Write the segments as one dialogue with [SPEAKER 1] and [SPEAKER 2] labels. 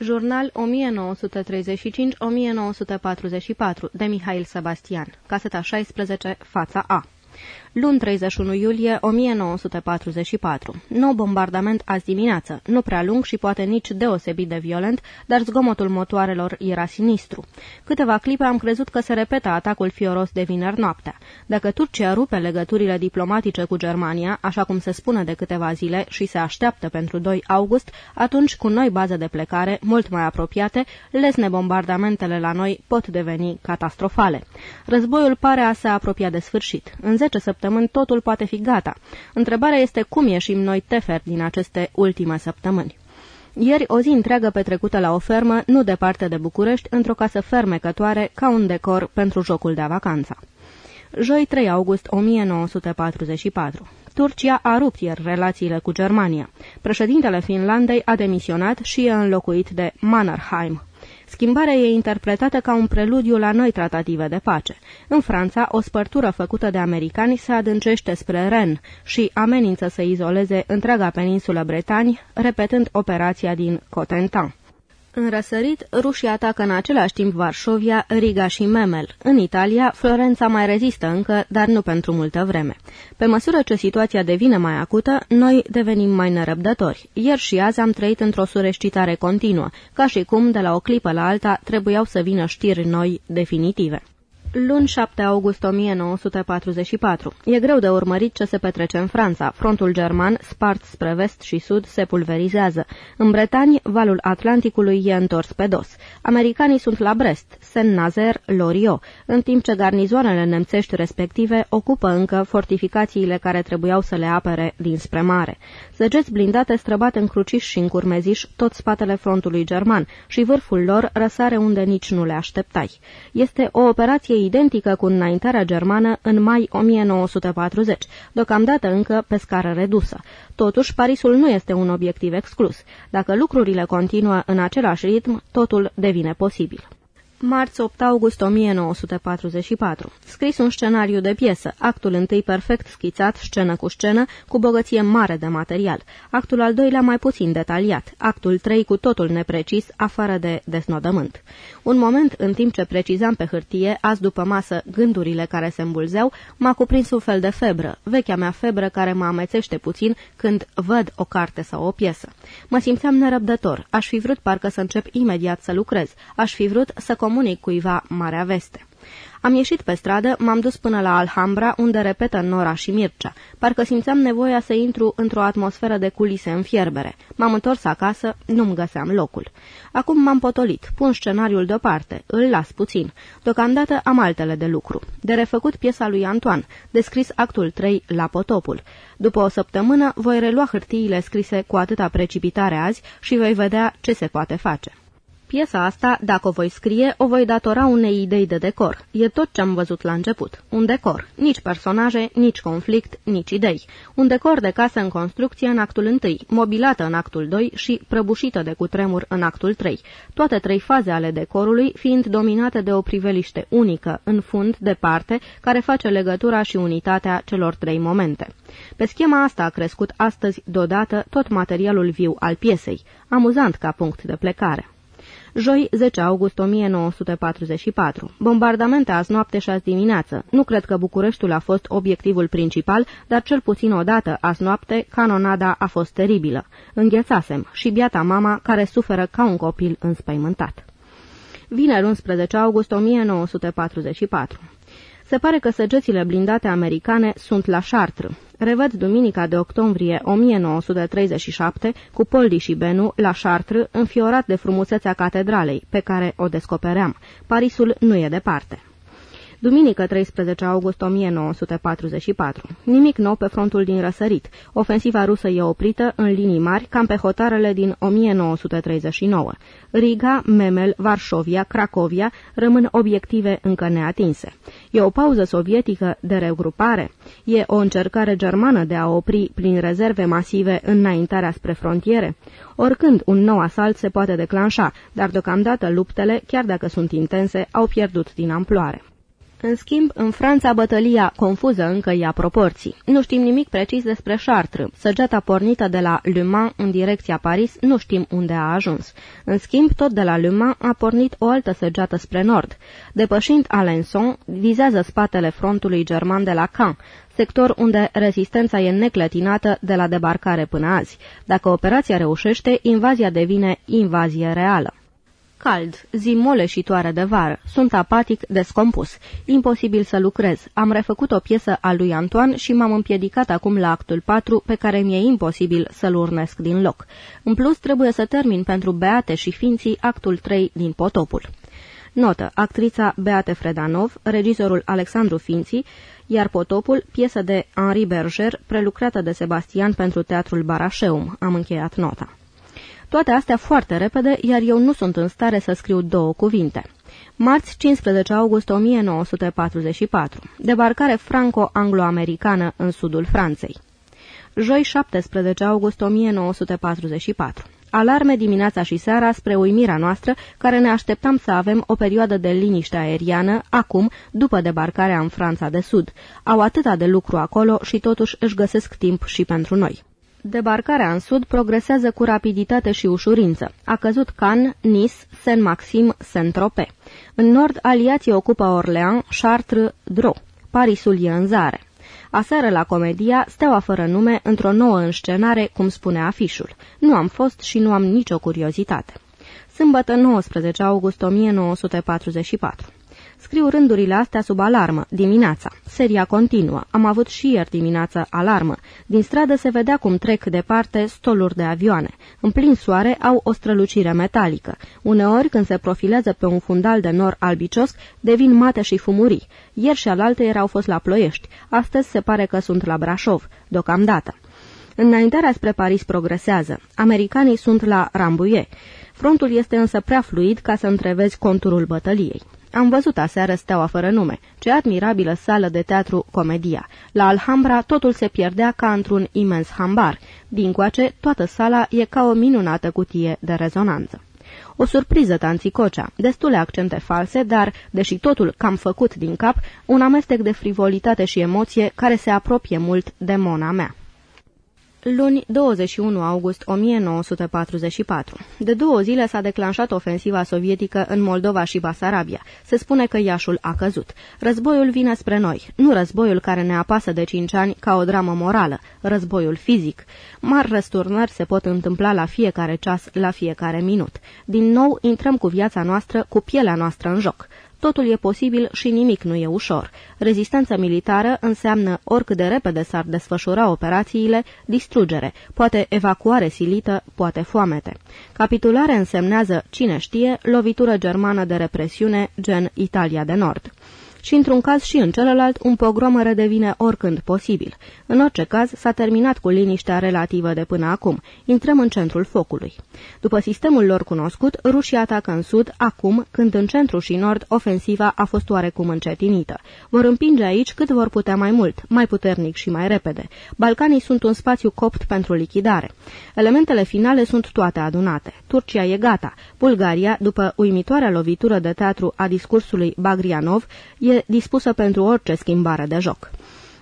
[SPEAKER 1] Jurnal 1935-1944 de Mihail Sebastian, caseta 16, fața A. Luni 31 iulie 1944. Nou bombardament azi dimineață, nu prea lung și poate nici deosebit de violent, dar zgomotul motoarelor era sinistru. Câteva clipe am crezut că se repetă atacul fioros de vineri noaptea. Dacă Turcia rupe legăturile diplomatice cu Germania, așa cum se spune de câteva zile și se așteaptă pentru 2 august, atunci cu noi baze de plecare, mult mai apropiate, lesne bombardamentele la noi pot deveni catastrofale. Războiul pare a se apropia de sfârșit. În 10 săptămâni totul poate fi gata. Întrebarea este cum ieșim noi teferi din aceste ultime săptămâni. Ieri, o zi întreagă petrecută la o fermă, nu departe de București, într-o casă fermecătoare, ca un decor pentru jocul de vacanța. Joi 3 august 1944. Turcia a rupt ieri relațiile cu Germania. Președintele Finlandei a demisionat și e înlocuit de Mannerheim, Schimbarea e interpretată ca un preludiu la noi tratative de pace. În Franța, o spărtură făcută de americani se adâncește spre Ren și amenință să izoleze întreaga peninsulă Bretani, repetând operația din Cotentin. În răsărit, rușii atacă în același timp Varșovia, Riga și Memel. În Italia, Florența mai rezistă încă, dar nu pentru multă vreme. Pe măsură ce situația devine mai acută, noi devenim mai nerăbdători. Ieri și azi am trăit într-o sureșcitare continuă, ca și cum, de la o clipă la alta, trebuiau să vină știri noi definitive. Luni 7 august 1944. E greu de urmărit ce se petrece în Franța. Frontul german, spart spre vest și sud, se pulverizează. În Bretani, valul Atlanticului e întors pe dos. Americanii sunt la Brest, Saint-Nazaire, Loriot, în timp ce garnizoanele nemțești respective ocupă încă fortificațiile care trebuiau să le apere dinspre mare. Săgeți blindate străbat în cruciș și în curmeziș tot spatele frontului german și vârful lor răsare unde nici nu le așteptai. Este o operație identică cu înaintarea germană în mai 1940, deocamdată încă pe scară redusă. Totuși, Parisul nu este un obiectiv exclus. Dacă lucrurile continuă în același ritm, totul devine posibil. Marți 8 august 1944. Scris un scenariu de piesă, actul întâi perfect schițat, scenă cu scenă, cu bogăție mare de material, actul al doilea mai puțin detaliat, actul 3 cu totul neprecis, afară de desnodământ. Un moment, în timp ce precizam pe hârtie, azi după masă, gândurile care se îmbulzeau, m-a cuprins un fel de febră, vechea mea febră care mă amețește puțin când văd o carte sau o piesă. Mă simțeam nerăbdător, aș fi vrut parcă să încep imediat să lucrez, aș fi vrut să comunic cuiva marea veste. Am ieșit pe stradă, m-am dus până la Alhambra, unde repetă Nora și Mircea. Parcă simțeam nevoia să intru într-o atmosferă de culise în fierbere. M-am întors acasă, nu-mi găseam locul. Acum m-am potolit, pun scenariul deoparte, îl las puțin. Deocamdată am altele de lucru. De refăcut piesa lui Antoine, descris actul 3 la potopul. După o săptămână voi relua hârtiile scrise cu atâta precipitare azi și voi vedea ce se poate face. Piesa asta, dacă o voi scrie, o voi datora unei idei de decor. E tot ce am văzut la început. Un decor. Nici personaje, nici conflict, nici idei. Un decor de casă în construcție în actul 1, mobilată în actul 2 și prăbușită de cutremur în actul 3. Toate trei faze ale decorului fiind dominate de o priveliște unică, în fund, departe, care face legătura și unitatea celor trei momente. Pe schema asta a crescut astăzi, deodată, tot materialul viu al piesei, amuzant ca punct de plecare. Joi, 10 august 1944. Bombardamente azi noapte și azi dimineață. Nu cred că Bucureștiul a fost obiectivul principal, dar cel puțin odată, azi noapte, canonada a fost teribilă. Înghețasem și biata mama care suferă ca un copil înspăimântat. Vineri 11 august 1944. Se pare că săgețile blindate americane sunt la Chartres. Revăd duminica de octombrie 1937 cu Poldi și Benu la Chartres, înfiorat de frumusețea catedralei, pe care o descopeream. Parisul nu e departe. Duminică 13 august 1944. Nimic nou pe frontul din răsărit. Ofensiva rusă e oprită în linii mari, cam pe hotarele din 1939. Riga, Memel, Varșovia, Cracovia rămân obiective încă neatinse. E o pauză sovietică de regrupare? E o încercare germană de a opri prin rezerve masive înaintarea spre frontiere? Oricând un nou asalt se poate declanșa, dar deocamdată luptele, chiar dacă sunt intense, au pierdut din amploare. În schimb, în Franța bătălia confuză încă ia proporții. Nu știm nimic precis despre Chartres. Săgeata pornită de la Le Mans în direcția Paris nu știm unde a ajuns. În schimb, tot de la Le Mans a pornit o altă săgeată spre nord. Depășind Alençon, vizează spatele frontului german de la Caen, sector unde rezistența e neclătinată de la debarcare până azi. Dacă operația reușește, invazia devine invazie reală. Cald, zi moleșitoare de vară. Sunt apatic, descompus. Imposibil să lucrez. Am refăcut o piesă a lui Antoine și m-am împiedicat acum la actul 4, pe care mi-e imposibil să-l urnesc din loc. În plus, trebuie să termin pentru Beate și Finții actul 3 din Potopul. Notă. Actrița Beate Fredanov, regizorul Alexandru Finții, iar Potopul, piesă de Henri Berger, prelucrată de Sebastian pentru Teatrul Barașeum. Am încheiat nota. Toate astea foarte repede, iar eu nu sunt în stare să scriu două cuvinte. Marți 15 august 1944. Debarcare franco-anglo-americană în sudul Franței. Joi 17 august 1944. Alarme dimineața și seara spre uimirea noastră, care ne așteptam să avem o perioadă de liniște aeriană, acum, după debarcarea în Franța de Sud. Au atâta de lucru acolo și totuși își găsesc timp și pentru noi. Debarcarea în sud progresează cu rapiditate și ușurință. A căzut Cannes, Nice, Saint-Maxim, Saint-Tropez. În nord, aliații ocupă Orléans, Chartres, Dreux. Parisul e în zare. Aseară la comedia, Steaua fără nume, într-o nouă înscenare, cum spune afișul. Nu am fost și nu am nicio curiozitate. Sâmbătă 19 august 1944. Scriu rândurile astea sub alarmă, dimineața. Seria continuă. Am avut și ieri dimineață alarmă. Din stradă se vedea cum trec departe stoluri de avioane. În plin soare au o strălucire metalică. Uneori, când se profilează pe un fundal de nor albicios, devin mate și fumurii. Ieri și alaltă erau fost la Ploiești. Astăzi se pare că sunt la Brașov, deocamdată. Înaintarea spre Paris progresează. Americanii sunt la Rambouillet. Frontul este însă prea fluid ca să întrevezi conturul bătăliei. Am văzut aseară Steaua fără nume. Ce admirabilă sală de teatru Comedia. La Alhambra totul se pierdea ca într-un imens hambar. Din coace, toată sala e ca o minunată cutie de rezonanță. O surpriză tanțicocea, destule accente false, dar, deși totul cam făcut din cap, un amestec de frivolitate și emoție care se apropie mult de mona mea. Luni 21 august 1944. De două zile s-a declanșat ofensiva sovietică în Moldova și Basarabia. Se spune că Iașul a căzut. Războiul vine spre noi, nu războiul care ne apasă de cinci ani ca o dramă morală, războiul fizic. Mari răsturnări se pot întâmpla la fiecare ceas, la fiecare minut. Din nou intrăm cu viața noastră, cu pielea noastră în joc. Totul e posibil și nimic nu e ușor. Rezistență militară înseamnă oricât de repede s-ar desfășura operațiile, distrugere, poate evacuare silită, poate foamete. Capitulare însemnează, cine știe, lovitură germană de represiune, gen Italia de Nord și într-un caz și în celălalt un pogrom redevine oricând posibil. În orice caz, s-a terminat cu liniștea relativă de până acum. Intrăm în centrul focului. După sistemul lor cunoscut, rușii atacă în sud, acum, când în centru și nord ofensiva a fost oarecum încetinită. Vor împinge aici cât vor putea mai mult, mai puternic și mai repede. Balcanii sunt un spațiu copt pentru lichidare. Elementele finale sunt toate adunate. Turcia e gata. Bulgaria, după uimitoarea lovitură de teatru a discursului Bagrianov, e dispusă pentru orice schimbare de joc.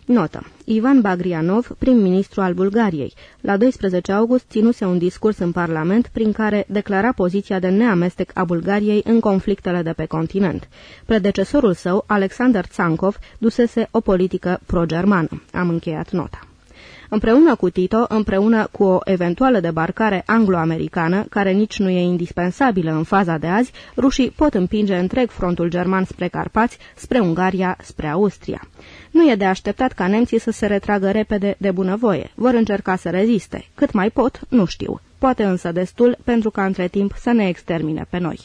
[SPEAKER 1] Notă. Ivan Bagrianov, prim-ministru al Bulgariei, la 12 august ținuse un discurs în Parlament prin care declara poziția de neamestec a Bulgariei în conflictele de pe continent. Predecesorul său, Alexander Tsankov, dusese o politică pro-germană. Am încheiat nota. Împreună cu Tito, împreună cu o eventuală debarcare anglo-americană, care nici nu e indispensabilă în faza de azi, rușii pot împinge întreg frontul german spre Carpați, spre Ungaria, spre Austria. Nu e de așteptat ca nemții să se retragă repede de bunăvoie. Vor încerca să reziste. Cât mai pot, nu știu. Poate însă destul pentru ca între timp să ne extermine pe noi.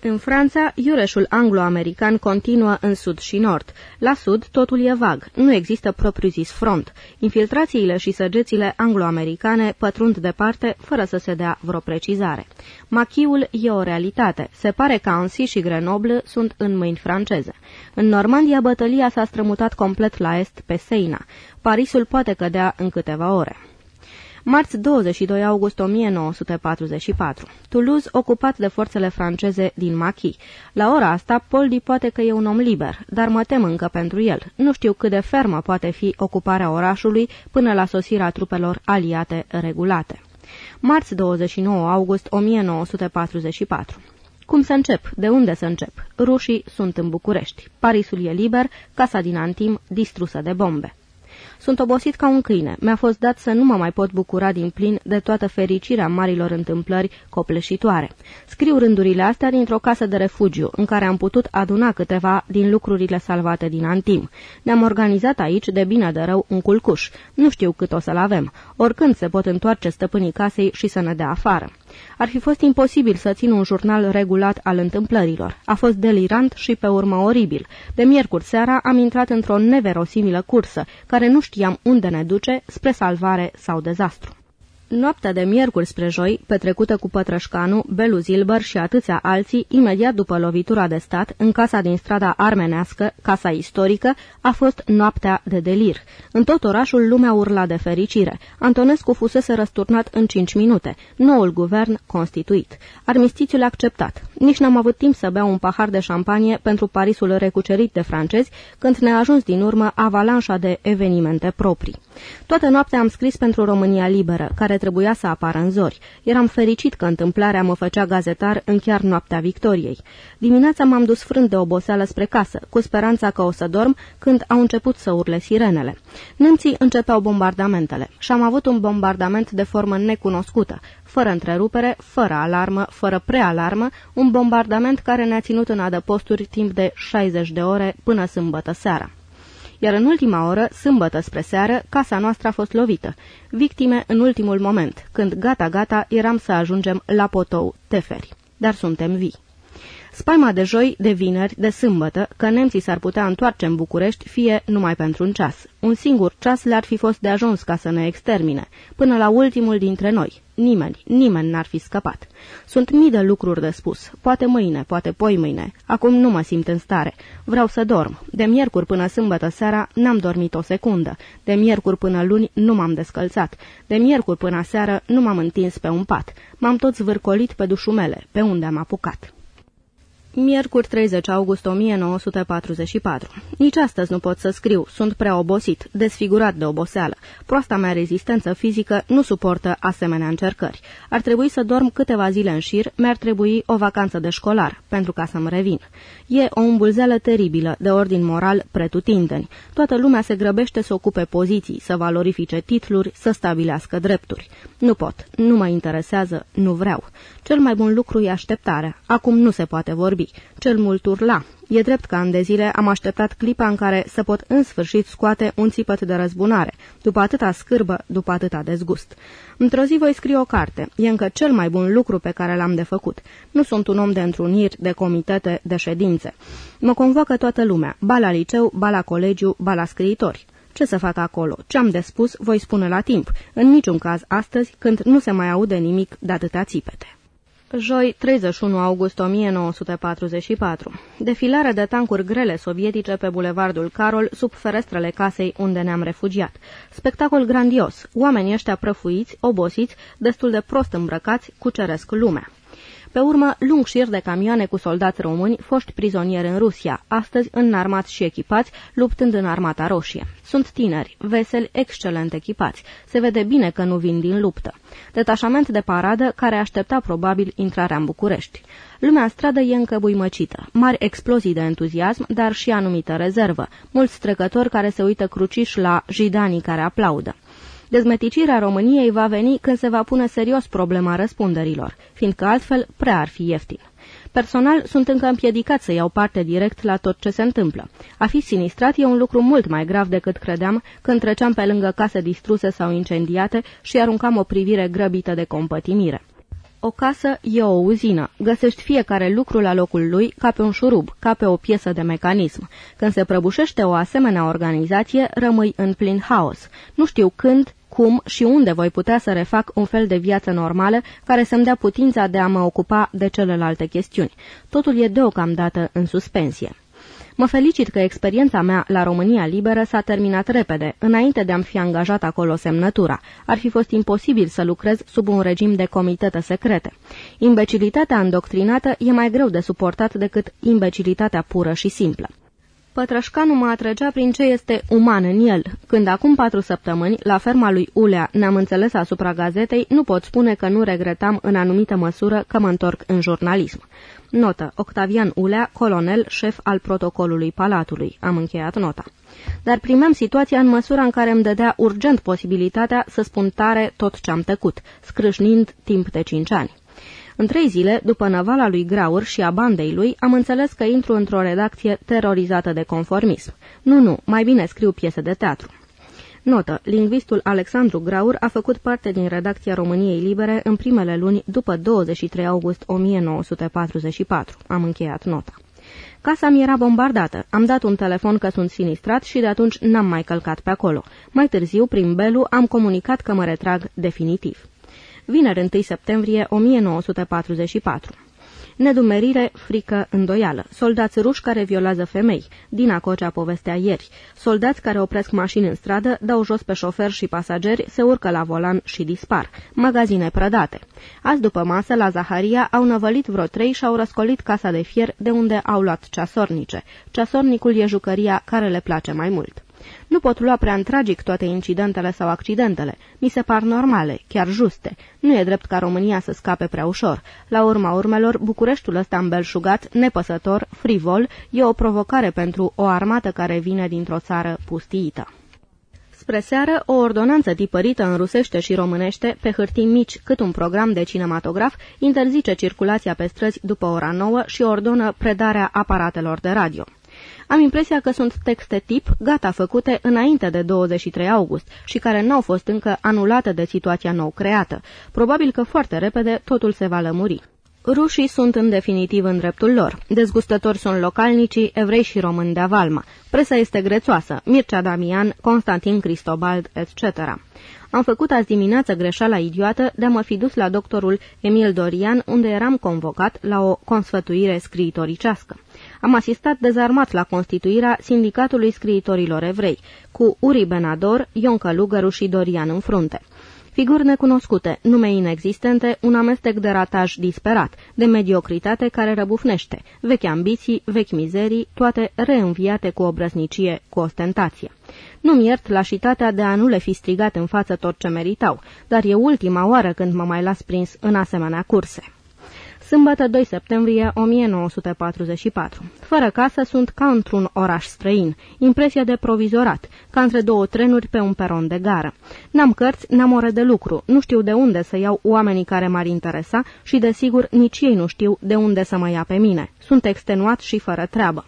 [SPEAKER 1] În Franța, iureșul anglo-american continuă în sud și nord. La sud, totul e vag. Nu există propriu-zis front. Infiltrațiile și săgețile anglo-americane pătrund departe, fără să se dea vreo precizare. Machiul e o realitate. Se pare că Annecy și Grenoble sunt în mâini franceze. În Normandia, bătălia s-a strămutat complet la est pe Seina. Parisul poate cădea în câteva ore. Marți 22 august 1944. Toulouse ocupat de forțele franceze din Machi. La ora asta, Poldi poate că e un om liber, dar mă tem încă pentru el. Nu știu cât de fermă poate fi ocuparea orașului până la sosirea trupelor aliate regulate. Marți 29 august 1944. Cum să încep? De unde să încep? Rușii sunt în București. Parisul e liber, casa din Antim distrusă de bombe. Sunt obosit ca un câine. Mi-a fost dat să nu mă mai pot bucura din plin de toată fericirea marilor întâmplări copleșitoare. Scriu rândurile astea dintr-o casă de refugiu, în care am putut aduna câteva din lucrurile salvate din Antim. Ne-am organizat aici, de bine de rău, un culcuș. Nu știu cât o să-l avem. Oricând se pot întoarce stăpânii casei și să ne dea afară. Ar fi fost imposibil să țin un jurnal regulat al întâmplărilor. A fost delirant și pe urmă oribil. De miercuri seara am intrat într-o neverosimilă cursă, care nu știam unde ne duce, spre salvare sau dezastru. Noaptea de miercuri spre joi, petrecută cu Pătrășcanu, Belu Zilber și atâția alții, imediat după lovitura de stat, în casa din strada armenească, casa istorică, a fost noaptea de delir. În tot orașul lumea urla de fericire. Antonescu fusese răsturnat în cinci minute. Noul guvern constituit. Armistițiul acceptat. Nici n-am avut timp să beau un pahar de șampanie pentru Parisul recucerit de francezi, când ne-a ajuns din urmă avalanșa de evenimente proprii. Toată noaptea am scris pentru România Liberă, care care trebuia să apară în zori. Eram fericit că întâmplarea mă făcea gazetar în chiar noaptea victoriei. Dimineața m-am dus frânt de oboseală spre casă, cu speranța că o să dorm, când au început să urle sirenele. Nemții începeau bombardamentele și am avut un bombardament de formă necunoscută, fără întrerupere, fără alarmă, fără prealarmă, un bombardament care ne-a ținut în adăposturi timp de 60 de ore până sâmbătă seara iar în ultima oră, sâmbătă spre seară, casa noastră a fost lovită. Victime în ultimul moment, când gata-gata eram să ajungem la Potou, Teferi. Dar suntem vii. Spaima de joi, de vineri, de sâmbătă, că nemții s-ar putea întoarce în București, fie numai pentru un ceas. Un singur ceas le-ar fi fost de ajuns ca să ne extermine, până la ultimul dintre noi. Nimeni, nimeni n-ar fi scăpat. Sunt mii de lucruri de spus. Poate mâine, poate poi mâine. Acum nu mă simt în stare. Vreau să dorm. De miercuri până sâmbătă seara n-am dormit o secundă. De miercuri până luni nu m-am descălțat. De miercuri până seară nu m-am întins pe un pat. M-am tot zvârcolit pe dușumele, pe unde am apucat. Miercuri 30 august 1944. Nici astăzi nu pot să scriu, sunt prea obosit, desfigurat de oboseală. Proasta mea rezistență fizică nu suportă asemenea încercări. Ar trebui să dorm câteva zile în șir, mi-ar trebui o vacanță de școlar, pentru ca să-mi revin. E o îmbulzeală teribilă, de ordin moral pretutindeni. Toată lumea se grăbește să ocupe poziții, să valorifice titluri, să stabilească drepturi. Nu pot, nu mă interesează, nu vreau. Cel mai bun lucru e așteptarea. Acum nu se poate vorbi. Cel mult urla. E drept că ani de zile am așteptat clipa în care să pot în sfârșit scoate un țipăt de răzbunare, după atâta scârbă, după atâta dezgust. Într-o zi voi scrie o carte. E încă cel mai bun lucru pe care l-am de făcut. Nu sunt un om de întruniri, de comitete, de ședințe. Mă convoacă toată lumea, ba la liceu, ba la colegiu, ba la scriitori. Ce să fac acolo? Ce am de spus, voi spune la timp. În niciun caz astăzi, când nu se mai aude nimic de atâtea țipete. Joi, 31 august 1944. Defilare de tancuri grele sovietice pe bulevardul Carol, sub ferestrele casei unde ne-am refugiat. Spectacol grandios. Oamenii ăștia prăfuiți, obosiți, destul de prost îmbrăcați, cuceresc lumea. Pe urmă, lung șir de camioane cu soldați români, foști prizonieri în Rusia, astăzi înarmați și echipați, luptând în armata roșie. Sunt tineri, veseli, excelent echipați. Se vede bine că nu vin din luptă. Detașament de paradă care aștepta probabil intrarea în București. Lumea în stradă e încă buimăcită. Mari explozii de entuziasm, dar și anumită rezervă. Mulți trecători care se uită cruciși la jidanii care aplaudă. Dezmeticirea României va veni când se va pune serios problema răspunderilor, fiindcă altfel prea ar fi ieftin. Personal, sunt încă împiedicat să iau parte direct la tot ce se întâmplă. A fi sinistrat e un lucru mult mai grav decât credeam când treceam pe lângă case distruse sau incendiate și aruncam o privire grăbită de compătimire. O casă e o uzină. Găsești fiecare lucru la locul lui ca pe un șurub, ca pe o piesă de mecanism. Când se prăbușește o asemenea organizație, rămâi în plin haos. Nu știu când, cum și unde voi putea să refac un fel de viață normală care să-mi dea putința de a mă ocupa de celelalte chestiuni. Totul e deocamdată în suspensie. Mă felicit că experiența mea la România Liberă s-a terminat repede, înainte de a-mi fi angajat acolo semnătura. Ar fi fost imposibil să lucrez sub un regim de comitete secrete. Imbecilitatea îndoctrinată e mai greu de suportat decât imbecilitatea pură și simplă. Pătrășcanu mă atrăgea prin ce este uman în el. Când acum patru săptămâni, la ferma lui Ulea, ne-am înțeles asupra gazetei, nu pot spune că nu regretam în anumită măsură că mă întorc în jurnalism. Notă. Octavian Ulea, colonel, șef al protocolului Palatului. Am încheiat nota. Dar primeam situația în măsura în care îmi dădea urgent posibilitatea să spun tare tot ce am tăcut, scrâșnind timp de cinci ani. În trei zile, după năvala lui Graur și a bandei lui, am înțeles că intru într-o redacție terorizată de conformism. Nu, nu, mai bine scriu piese de teatru. Notă. Lingvistul Alexandru Graur a făcut parte din redacția României Libere în primele luni după 23 august 1944. Am încheiat nota. Casa mi era bombardată. Am dat un telefon că sunt sinistrat și de atunci n-am mai călcat pe acolo. Mai târziu, prin Belu, am comunicat că mă retrag definitiv vineri 1 septembrie 1944. Nedumerire, frică, îndoială. Soldați ruși care violează femei. Dina Cocea povestea ieri. Soldați care opresc mașini în stradă, dau jos pe șofer și pasageri, se urcă la volan și dispar. Magazine prădate. Azi după masă, la Zaharia, au năvălit vreo trei și au răscolit casa de fier de unde au luat ceasornice. Ceasornicul e jucăria care le place mai mult. Nu pot lua prea în tragic toate incidentele sau accidentele. Mi se par normale, chiar juste. Nu e drept ca România să scape prea ușor. La urma urmelor, Bucureștiul ăsta îmbelșugat, nepăsător, frivol, e o provocare pentru o armată care vine dintr-o țară pustiită. Spre seară, o ordonanță tipărită în rusește și românește, pe hârtii mici cât un program de cinematograf, interzice circulația pe străzi după ora 9 și ordonă predarea aparatelor de radio. Am impresia că sunt texte tip gata făcute înainte de 23 august și care n-au fost încă anulate de situația nou creată. Probabil că foarte repede totul se va lămuri. Rușii sunt în definitiv în dreptul lor. Dezgustători sunt localnicii, evrei și români de avalma. Presa este grețoasă, Mircea Damian, Constantin Cristobald, etc. Am făcut azi dimineață greșeala idiotă de a mă fi dus la doctorul Emil Dorian, unde eram convocat la o consfătuire scriitoricească. Am asistat dezarmat la constituirea Sindicatului Scriitorilor Evrei, cu Uri Benador, Ion Călugăru și Dorian în frunte. Figuri necunoscute, nume inexistente, un amestec de rataj disperat, de mediocritate care răbufnește, vechi ambiții, vechi mizerii, toate reînviate cu obrăznicie, cu ostentație. Nu-mi iert lașitatea de a nu le fi strigat în față tot ce meritau, dar e ultima oară când mă mai las prins în asemenea curse. Sâmbătă 2 septembrie 1944. Fără casă sunt ca într-un oraș străin, impresia de provizorat, ca între două trenuri pe un peron de gară. N-am cărți, n-am ore de lucru, nu știu de unde să iau oamenii care m-ar interesa și, desigur, nici ei nu știu de unde să mă ia pe mine. Sunt extenuat și fără treabă.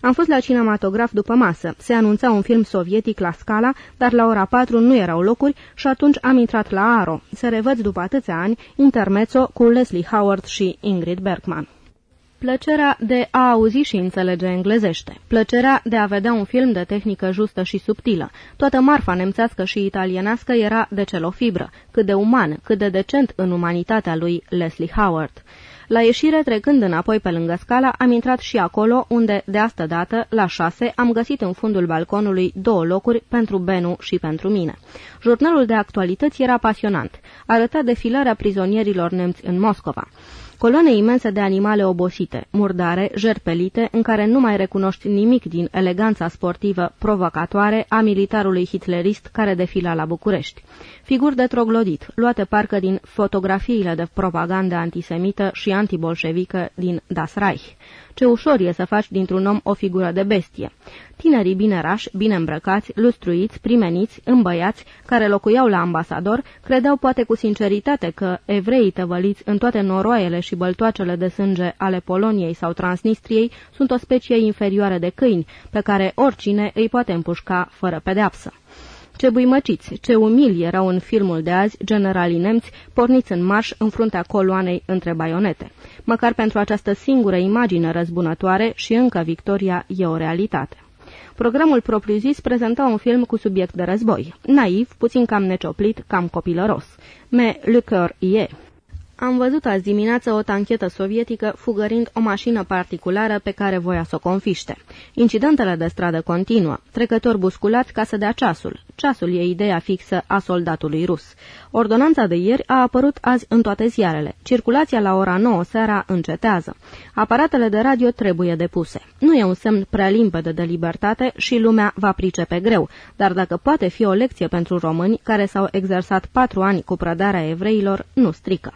[SPEAKER 1] Am fost la cinematograf după masă. Se anunța un film sovietic la scala, dar la ora 4 nu erau locuri și atunci am intrat la Aro. Se revăd după atâția ani, intermezzo cu Leslie Howard și Ingrid Bergman. Plăcerea de a auzi și înțelege englezește. Plăcerea de a vedea un film de tehnică justă și subtilă. Toată marfa nemțească și italienească era de celofibră, cât de uman, cât de decent în umanitatea lui Leslie Howard. La ieșire, trecând înapoi pe lângă scala, am intrat și acolo, unde, de asta dată, la șase, am găsit în fundul balconului două locuri pentru Benu și pentru mine. Jurnalul de actualități era pasionant. Arăta defilarea prizonierilor nemți în Moscova. Coloane imense de animale obosite, murdare, jerpelite, în care nu mai recunoști nimic din eleganța sportivă provocatoare a militarului hitlerist care defila la București. Figuri de troglodit, luate parcă din fotografiile de propagandă antisemită și antibolșevică din Das Reich. Ce ușor e să faci dintr-un om o figură de bestie. Tinerii binerași, bine îmbrăcați, lustruiți, primeniți, îmbăiați, care locuiau la ambasador, credeau poate cu sinceritate că evreii tăvăliți în toate noroaiele și băltoacele de sânge ale Poloniei sau Transnistriei sunt o specie inferioară de câini, pe care oricine îi poate împușca fără pedeapsă. Ce buimăciți, ce umili erau în filmul de azi generalii nemți porniți în marș în fruntea coloanei între baionete. Măcar pentru această singură imagine răzbunătoare și încă victoria e o realitate. Programul propriu-zis prezenta un film cu subiect de război, naiv, puțin cam necioplit, cam copilăros. Me le cœur y est. Am văzut azi dimineață o tanchetă sovietică fugărind o mașină particulară pe care voia să o confiște. Incidentele de stradă continuă. Trecători busculați ca să dea ceasul. Ceasul e ideea fixă a soldatului rus. Ordonanța de ieri a apărut azi în toate ziarele. Circulația la ora 9 seara încetează. Aparatele de radio trebuie depuse. Nu e un semn prea limpede de libertate și lumea va pricepe greu, dar dacă poate fi o lecție pentru români care s-au exersat patru ani cu prădarea evreilor, nu strică.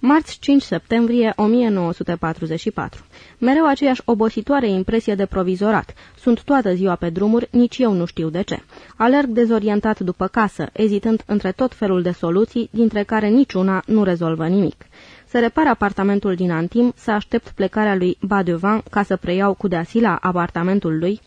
[SPEAKER 1] Marți 5 septembrie 1944. Mereu aceeași obositoare impresie de provizorat. Sunt toată ziua pe drumuri, nici eu nu știu de ce. Alerg dezorientat după casă, ezitând între tot felul de soluții, dintre care niciuna nu rezolvă nimic. Se repară apartamentul din Antim, să aștept plecarea lui Badevan ca să preiau cu deasila apartamentul lui,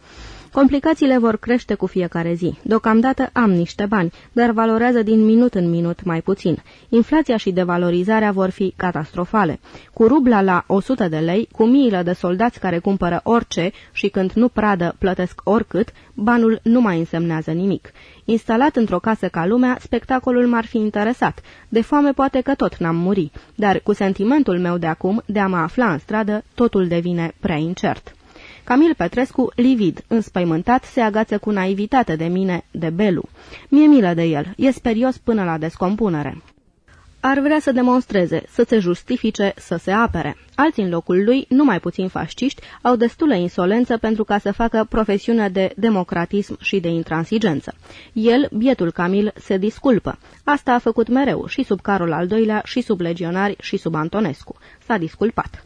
[SPEAKER 1] Complicațiile vor crește cu fiecare zi. Deocamdată am niște bani, dar valorează din minut în minut mai puțin. Inflația și devalorizarea vor fi catastrofale. Cu rubla la 100 de lei, cu miile de soldați care cumpără orice și când nu pradă plătesc oricât, banul nu mai însemnează nimic. Instalat într-o casă ca lumea, spectacolul m-ar fi interesat. De foame poate că tot n-am muri, dar cu sentimentul meu de acum, de a mă afla în stradă, totul devine prea incert. Camil Petrescu, livid, înspăimântat, se agață cu naivitate de mine, de Belu. Mie milă de el, e sperios până la descompunere. Ar vrea să demonstreze, să se justifice, să se apere. Alții în locul lui, numai puțin fasciști, au destulă insolență pentru ca să facă profesiune de democratism și de intransigență. El, bietul Camil, se disculpă. Asta a făcut mereu, și sub Carol al II-lea, și sub legionari, și sub Antonescu. S-a disculpat.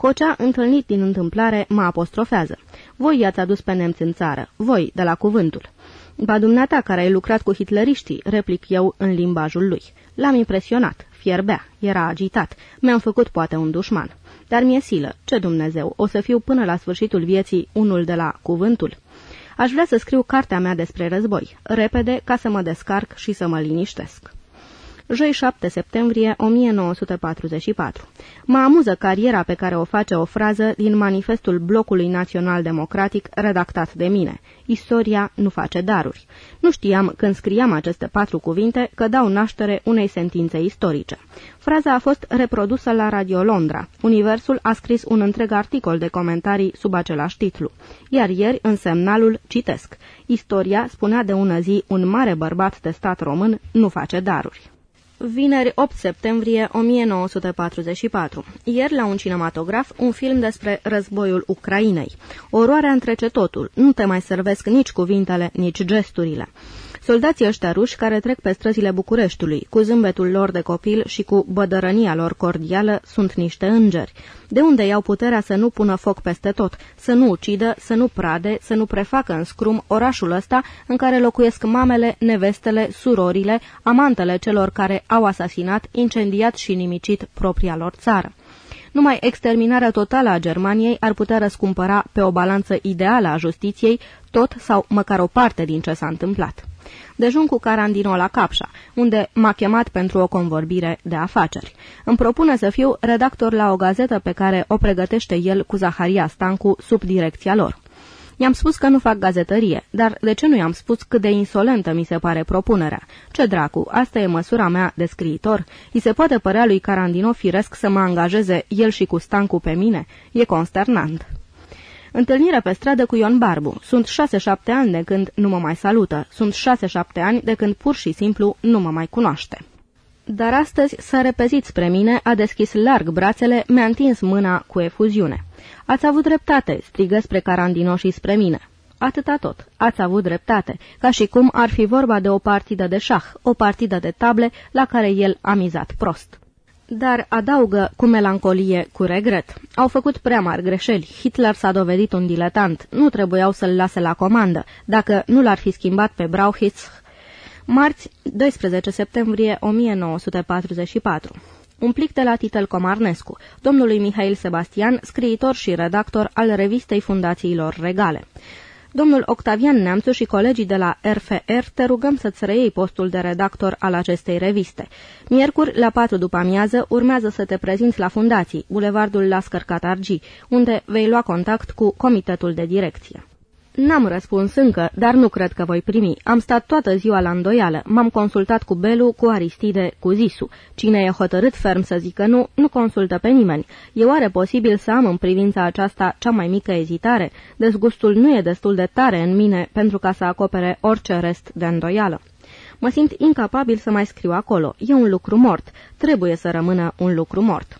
[SPEAKER 1] Cocea, întâlnit din întâmplare, mă apostrofează. Voi i-ați adus pe nemți în țară, voi, de la cuvântul. Ba dumneata, care ai lucrat cu hitleriștii, replic eu în limbajul lui. L-am impresionat, fierbea, era agitat, mi-am făcut poate un dușman. Dar mi-e silă, ce Dumnezeu, o să fiu până la sfârșitul vieții unul de la cuvântul? Aș vrea să scriu cartea mea despre război, repede, ca să mă descarc și să mă liniștesc joi 7 septembrie 1944. Mă amuză cariera pe care o face o frază din manifestul Blocului Național Democratic redactat de mine. Istoria nu face daruri. Nu știam când scriam aceste patru cuvinte că dau naștere unei sentințe istorice. Fraza a fost reprodusă la Radio Londra. Universul a scris un întreg articol de comentarii sub același titlu. Iar ieri, în semnalul, citesc. Istoria spunea de ună zi un mare bărbat de stat român nu face daruri. Vineri 8 septembrie 1944. Ieri la un cinematograf un film despre războiul Ucrainei. Oroarea întrece totul. Nu te mai servesc nici cuvintele, nici gesturile. Soldații ăștia ruși care trec pe străzile Bucureștiului, cu zâmbetul lor de copil și cu bădărănia lor cordială, sunt niște îngeri. De unde iau puterea să nu pună foc peste tot, să nu ucidă, să nu prade, să nu prefacă în scrum orașul ăsta în care locuiesc mamele, nevestele, surorile, amantele celor care au asasinat, incendiat și nimicit propria lor țară. Numai exterminarea totală a Germaniei ar putea răscumpăra pe o balanță ideală a justiției tot sau măcar o parte din ce s-a întâmplat dejun cu Carandino la Capșa, unde m-a chemat pentru o convorbire de afaceri. Îmi propune să fiu redactor la o gazetă pe care o pregătește el cu Zaharia Stancu sub direcția lor. I-am spus că nu fac gazetărie, dar de ce nu i-am spus cât de insolentă mi se pare propunerea? Ce dracu, asta e măsura mea de scriitor? I se poate părea lui Carandino firesc să mă angajeze el și cu Stancu pe mine? E consternant. Întâlnire pe stradă cu Ion Barbu. Sunt șase-șapte ani de când nu mă mai salută. Sunt șase-șapte ani de când pur și simplu nu mă mai cunoaște. Dar astăzi s-a repezit spre mine, a deschis larg brațele, mi-a întins mâna cu efuziune. Ați avut dreptate, strigă spre Carandino și spre mine. Atâta tot. Ați avut dreptate, ca și cum ar fi vorba de o partidă de șah, o partidă de table la care el a mizat prost dar adaugă cu melancolie, cu regret. Au făcut prea mari greșeli. Hitler s-a dovedit un diletant. Nu trebuiau să-l lase la comandă. Dacă nu l-ar fi schimbat pe Brauchitz... Marți, 12 septembrie 1944 un plic de la Titel Comarnescu, domnului Mihail Sebastian, scriitor și redactor al revistei Fundațiilor Regale. Domnul Octavian Neamțu și colegii de la RFR te rugăm să-ți reiei postul de redactor al acestei reviste. Miercuri, la 4 după amiază, urmează să te prezinți la fundații, Bulevardul Lascăr Catargi, unde vei lua contact cu comitetul de direcție. N-am răspuns încă, dar nu cred că voi primi. Am stat toată ziua la îndoială. M-am consultat cu Belu, cu Aristide, cu Zisu. Cine e hotărât ferm să zică nu, nu consultă pe nimeni. E oare posibil să am în privința aceasta cea mai mică ezitare? Dezgustul nu e destul de tare în mine pentru ca să acopere orice rest de îndoială. Mă simt incapabil să mai scriu acolo. E un lucru mort. Trebuie să rămână un lucru mort.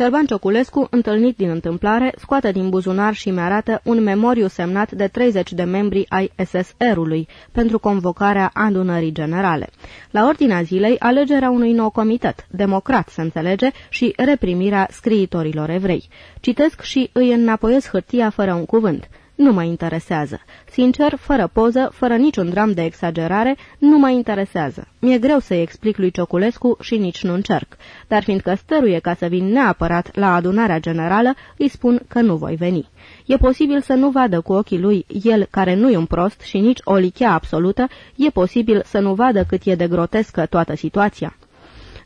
[SPEAKER 1] Șerban Cioculescu, întâlnit din întâmplare, scoate din buzunar și mi-arată un memoriu semnat de 30 de membri ai SSR-ului pentru convocarea adunării generale. La ordinea zilei, alegerea unui nou comitet, democrat se înțelege, și reprimirea scriitorilor evrei. Citesc și îi înapoiez hârtia fără un cuvânt nu mă interesează. Sincer, fără poză, fără niciun dram de exagerare, nu mă interesează. Mi-e greu să-i explic lui Cioculescu și nici nu încerc. Dar fiindcă stăruie ca să vin neapărat la adunarea generală, îi spun că nu voi veni. E posibil să nu vadă cu ochii lui, el care nu e un prost și nici o lichea absolută, e posibil să nu vadă cât e de grotescă toată situația.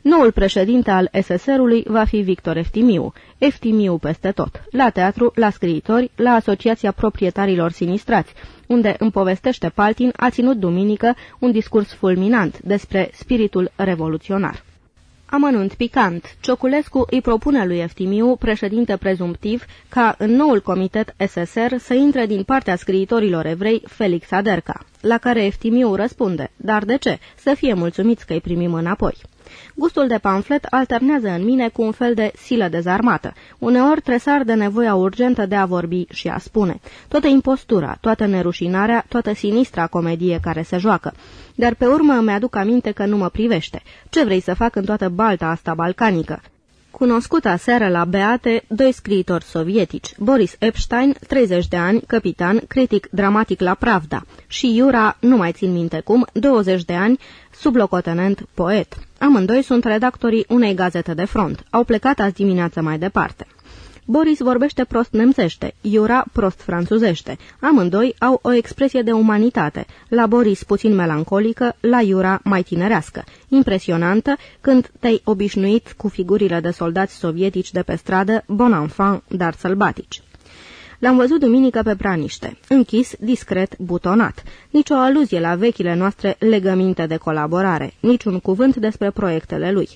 [SPEAKER 1] Noul președinte al SSR-ului va fi Victor Eftimiu. Eftimiu peste tot. La teatru, la scriitori, la Asociația Proprietarilor Sinistrați, unde împovestește Paltin a ținut duminică un discurs fulminant despre spiritul revoluționar. Amănunt picant. Cioculescu îi propune lui Eftimiu, președinte prezumptiv, ca în noul comitet SSR să intre din partea scriitorilor evrei Felix Aderca, la care Eftimiu răspunde, dar de ce? Să fie mulțumiți că îi primim înapoi. Gustul de pamflet alternează în mine cu un fel de silă dezarmată. Uneori tresar de nevoia urgentă de a vorbi și a spune. Toată impostura, toată nerușinarea, toată sinistra comedie care se joacă. Dar pe urmă îmi aduc aminte că nu mă privește. Ce vrei să fac în toată balta asta balcanică? Cunoscut aseară la Beate, doi scriitori sovietici, Boris Epstein, 30 de ani, capitan, critic dramatic la Pravda, și Iura, nu mai țin minte cum, 20 de ani, sublocotenent, poet. Amândoi sunt redactorii unei gazete de front. Au plecat azi dimineață mai departe. Boris vorbește prost nemțește, Iura prost franțuzește. Amândoi au o expresie de umanitate, la Boris puțin melancolică, la Iura mai tinerească, impresionantă când te-ai obișnuit cu figurile de soldați sovietici de pe stradă, bon enfant, dar sălbatici. L-am văzut duminică pe praniște, închis, discret, butonat. Nici o aluzie la vechile noastre legăminte de colaborare, niciun cuvânt despre proiectele lui.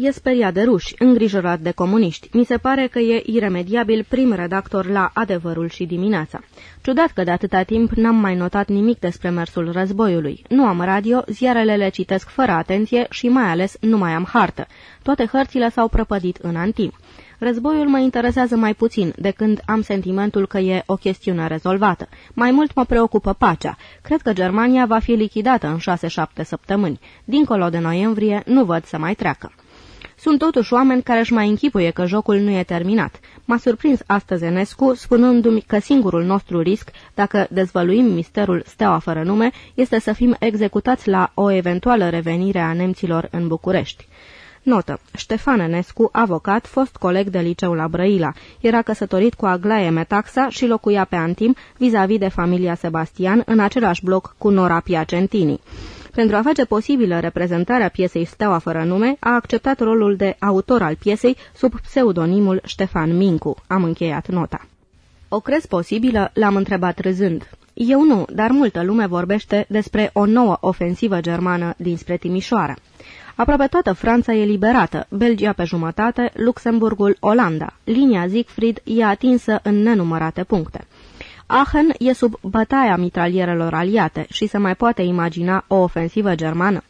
[SPEAKER 1] E speriat de ruși, îngrijorat de comuniști. Mi se pare că e iremediabil prim redactor la Adevărul și dimineața. Ciudat că de atâta timp n-am mai notat nimic despre mersul războiului. Nu am radio, ziarele le citesc fără atenție și mai ales nu mai am hartă. Toate hărțile s-au prăpădit în antim. Războiul mă interesează mai puțin, de când am sentimentul că e o chestiune rezolvată. Mai mult mă preocupă pacea. Cred că Germania va fi lichidată în 6-7 săptămâni. Dincolo de noiembrie, nu văd să mai treacă. Sunt totuși oameni care își mai închipuie că jocul nu e terminat. M-a surprins astăzi Enescu, spunându-mi că singurul nostru risc, dacă dezvăluim misterul Steaua fără nume, este să fim executați la o eventuală revenire a nemților în București. Notă. Ștefan Enescu, avocat, fost coleg de liceu la Brăila. Era căsătorit cu Aglaie Metaxa și locuia pe Antim, vis-a-vis -vis de familia Sebastian, în același bloc cu Nora Piacentini. Pentru a face posibilă reprezentarea piesei Steaua fără nume, a acceptat rolul de autor al piesei sub pseudonimul Ștefan Mincu. Am încheiat nota. O crezi posibilă? L-am întrebat râzând. Eu nu, dar multă lume vorbește despre o nouă ofensivă germană dinspre Timișoara. Aproape toată Franța e liberată, Belgia pe jumătate, Luxemburgul, Olanda. Linia Siegfried e atinsă în nenumărate puncte. Aachen e sub bătaia mitralierelor aliate și se mai poate imagina o ofensivă germană.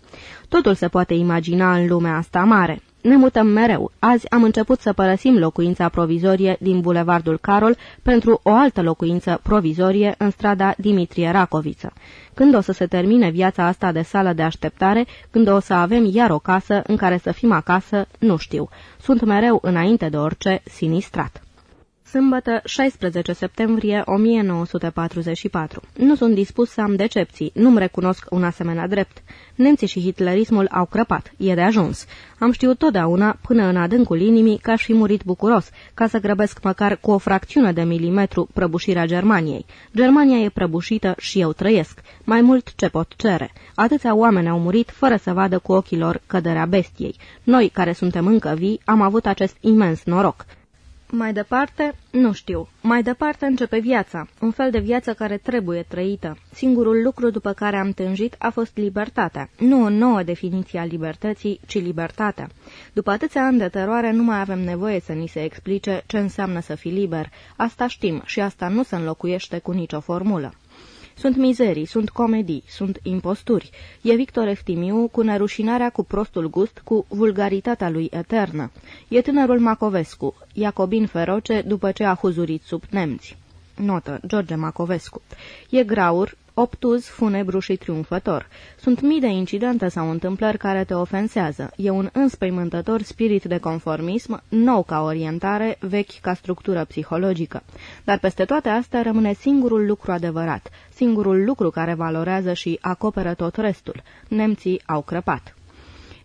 [SPEAKER 1] Totul se poate imagina în lumea asta mare. Ne mutăm mereu. Azi am început să părăsim locuința provizorie din Bulevardul Carol pentru o altă locuință provizorie în strada Dimitrie Racoviță. Când o să se termine viața asta de sală de așteptare, când o să avem iar o casă în care să fim acasă, nu știu. Sunt mereu, înainte de orice, sinistrat. Sâmbătă, 16 septembrie 1944. Nu sunt dispus să am decepții, nu-mi recunosc un asemenea drept. Nemții și hitlerismul au crăpat, e de ajuns. Am știut totdeauna, până în adâncul inimii, că aș fi murit bucuros, ca să grăbesc măcar cu o fracțiune de milimetru prăbușirea Germaniei. Germania e prăbușită și eu trăiesc. Mai mult ce pot cere. Atâția oameni au murit fără să vadă cu ochii lor căderea bestiei. Noi, care suntem încă vii, am avut acest imens noroc. Mai departe, nu știu. Mai departe începe viața, un fel de viață care trebuie trăită. Singurul lucru după care am tânjit a fost libertatea. Nu o nouă definiție a libertății, ci libertatea. După atâția ani de teroare, nu mai avem nevoie să ni se explice ce înseamnă să fii liber. Asta știm și asta nu se înlocuiește cu nicio formulă. Sunt mizerii, sunt comedii, sunt imposturi. E Victor Eftimiu cu nerușinarea, cu prostul gust, cu vulgaritatea lui eternă. E tânărul Macovescu, Iacobin feroce după ce a huzurit sub nemți. Notă, George Macovescu. E graur, obtuz, funebru și triumfător. Sunt mii de incidente sau întâmplări care te ofensează. E un înspăimântător spirit de conformism, nou ca orientare, vechi ca structură psihologică. Dar peste toate astea rămâne singurul lucru adevărat, singurul lucru care valorează și acoperă tot restul. Nemții au crăpat.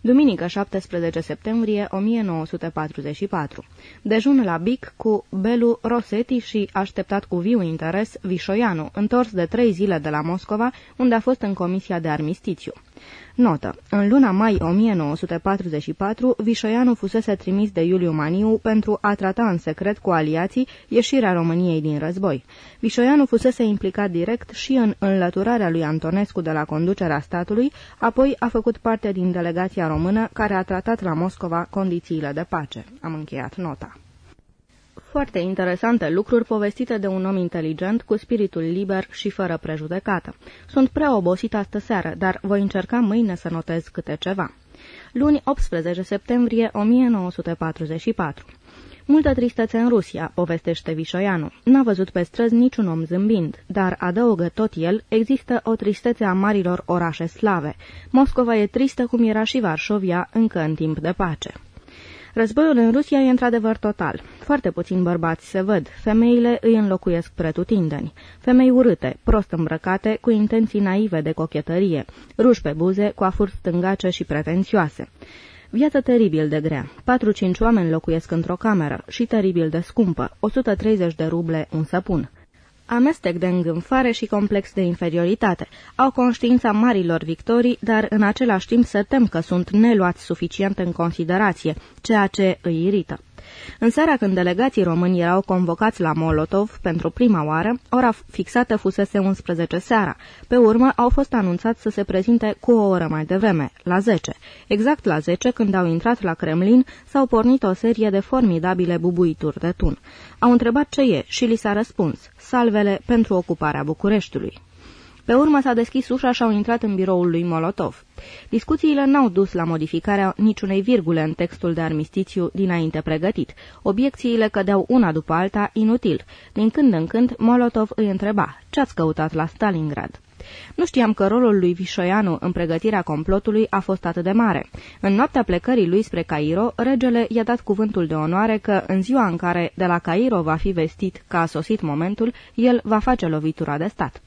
[SPEAKER 1] Duminică 17 septembrie 1944. Dejun la Bic cu Belu Rosetti și așteptat cu viu interes Vișoianu, întors de trei zile de la Moscova, unde a fost în comisia de armistițiu. Notă. În luna mai 1944, Vișoianu fusese trimis de Iuliu Maniu pentru a trata în secret cu aliații ieșirea României din război. Vișoianu fusese implicat direct și în înlăturarea lui Antonescu de la conducerea statului, apoi a făcut parte din delegația română care a tratat la Moscova condițiile de pace. Am încheiat nota. Foarte interesante lucruri povestite de un om inteligent, cu spiritul liber și fără prejudecată. Sunt prea obosit astă seară, dar voi încerca mâine să notez câte ceva. Luni 18 septembrie 1944 Multă tristețe în Rusia, povestește Vișoianu. N-a văzut pe străzi niciun om zâmbind, dar, adăugă tot el, există o tristețe a marilor orașe slave. Moscova e tristă cum era și Varșovia încă în timp de pace. Războiul în Rusia e într-adevăr total. Foarte puțini bărbați se văd, femeile îi înlocuiesc pretutindeni. Femei urâte, prost îmbrăcate, cu intenții naive de cochetărie, ruși pe buze, cu afuri stângace și pretențioase. Viață teribil de grea. 4-5 oameni locuiesc într-o cameră și teribil de scumpă, 130 de ruble un săpun. Amestec de îngânfare și complex de inferioritate. Au conștiința marilor victorii, dar în același timp se tem că sunt neluați suficient în considerație, ceea ce îi irită. În seara când delegații români erau convocați la Molotov pentru prima oară, ora fixată fusese 11 seara. Pe urmă au fost anunțați să se prezinte cu o oră mai devreme, la 10. Exact la 10, când au intrat la Kremlin, s-au pornit o serie de formidabile bubuituri de tun. Au întrebat ce e și li s-a răspuns, salvele pentru ocuparea Bucureștiului. Pe urmă s-a deschis ușa și au intrat în biroul lui Molotov. Discuțiile n-au dus la modificarea niciunei virgule în textul de armistițiu dinainte pregătit. Obiecțiile cădeau una după alta inutil. Din când în când, Molotov îi întreba, ce-ați căutat la Stalingrad? Nu știam că rolul lui Vișoianu în pregătirea complotului a fost atât de mare. În noaptea plecării lui spre Cairo, regele i-a dat cuvântul de onoare că în ziua în care de la Cairo va fi vestit că a sosit momentul, el va face lovitura de stat.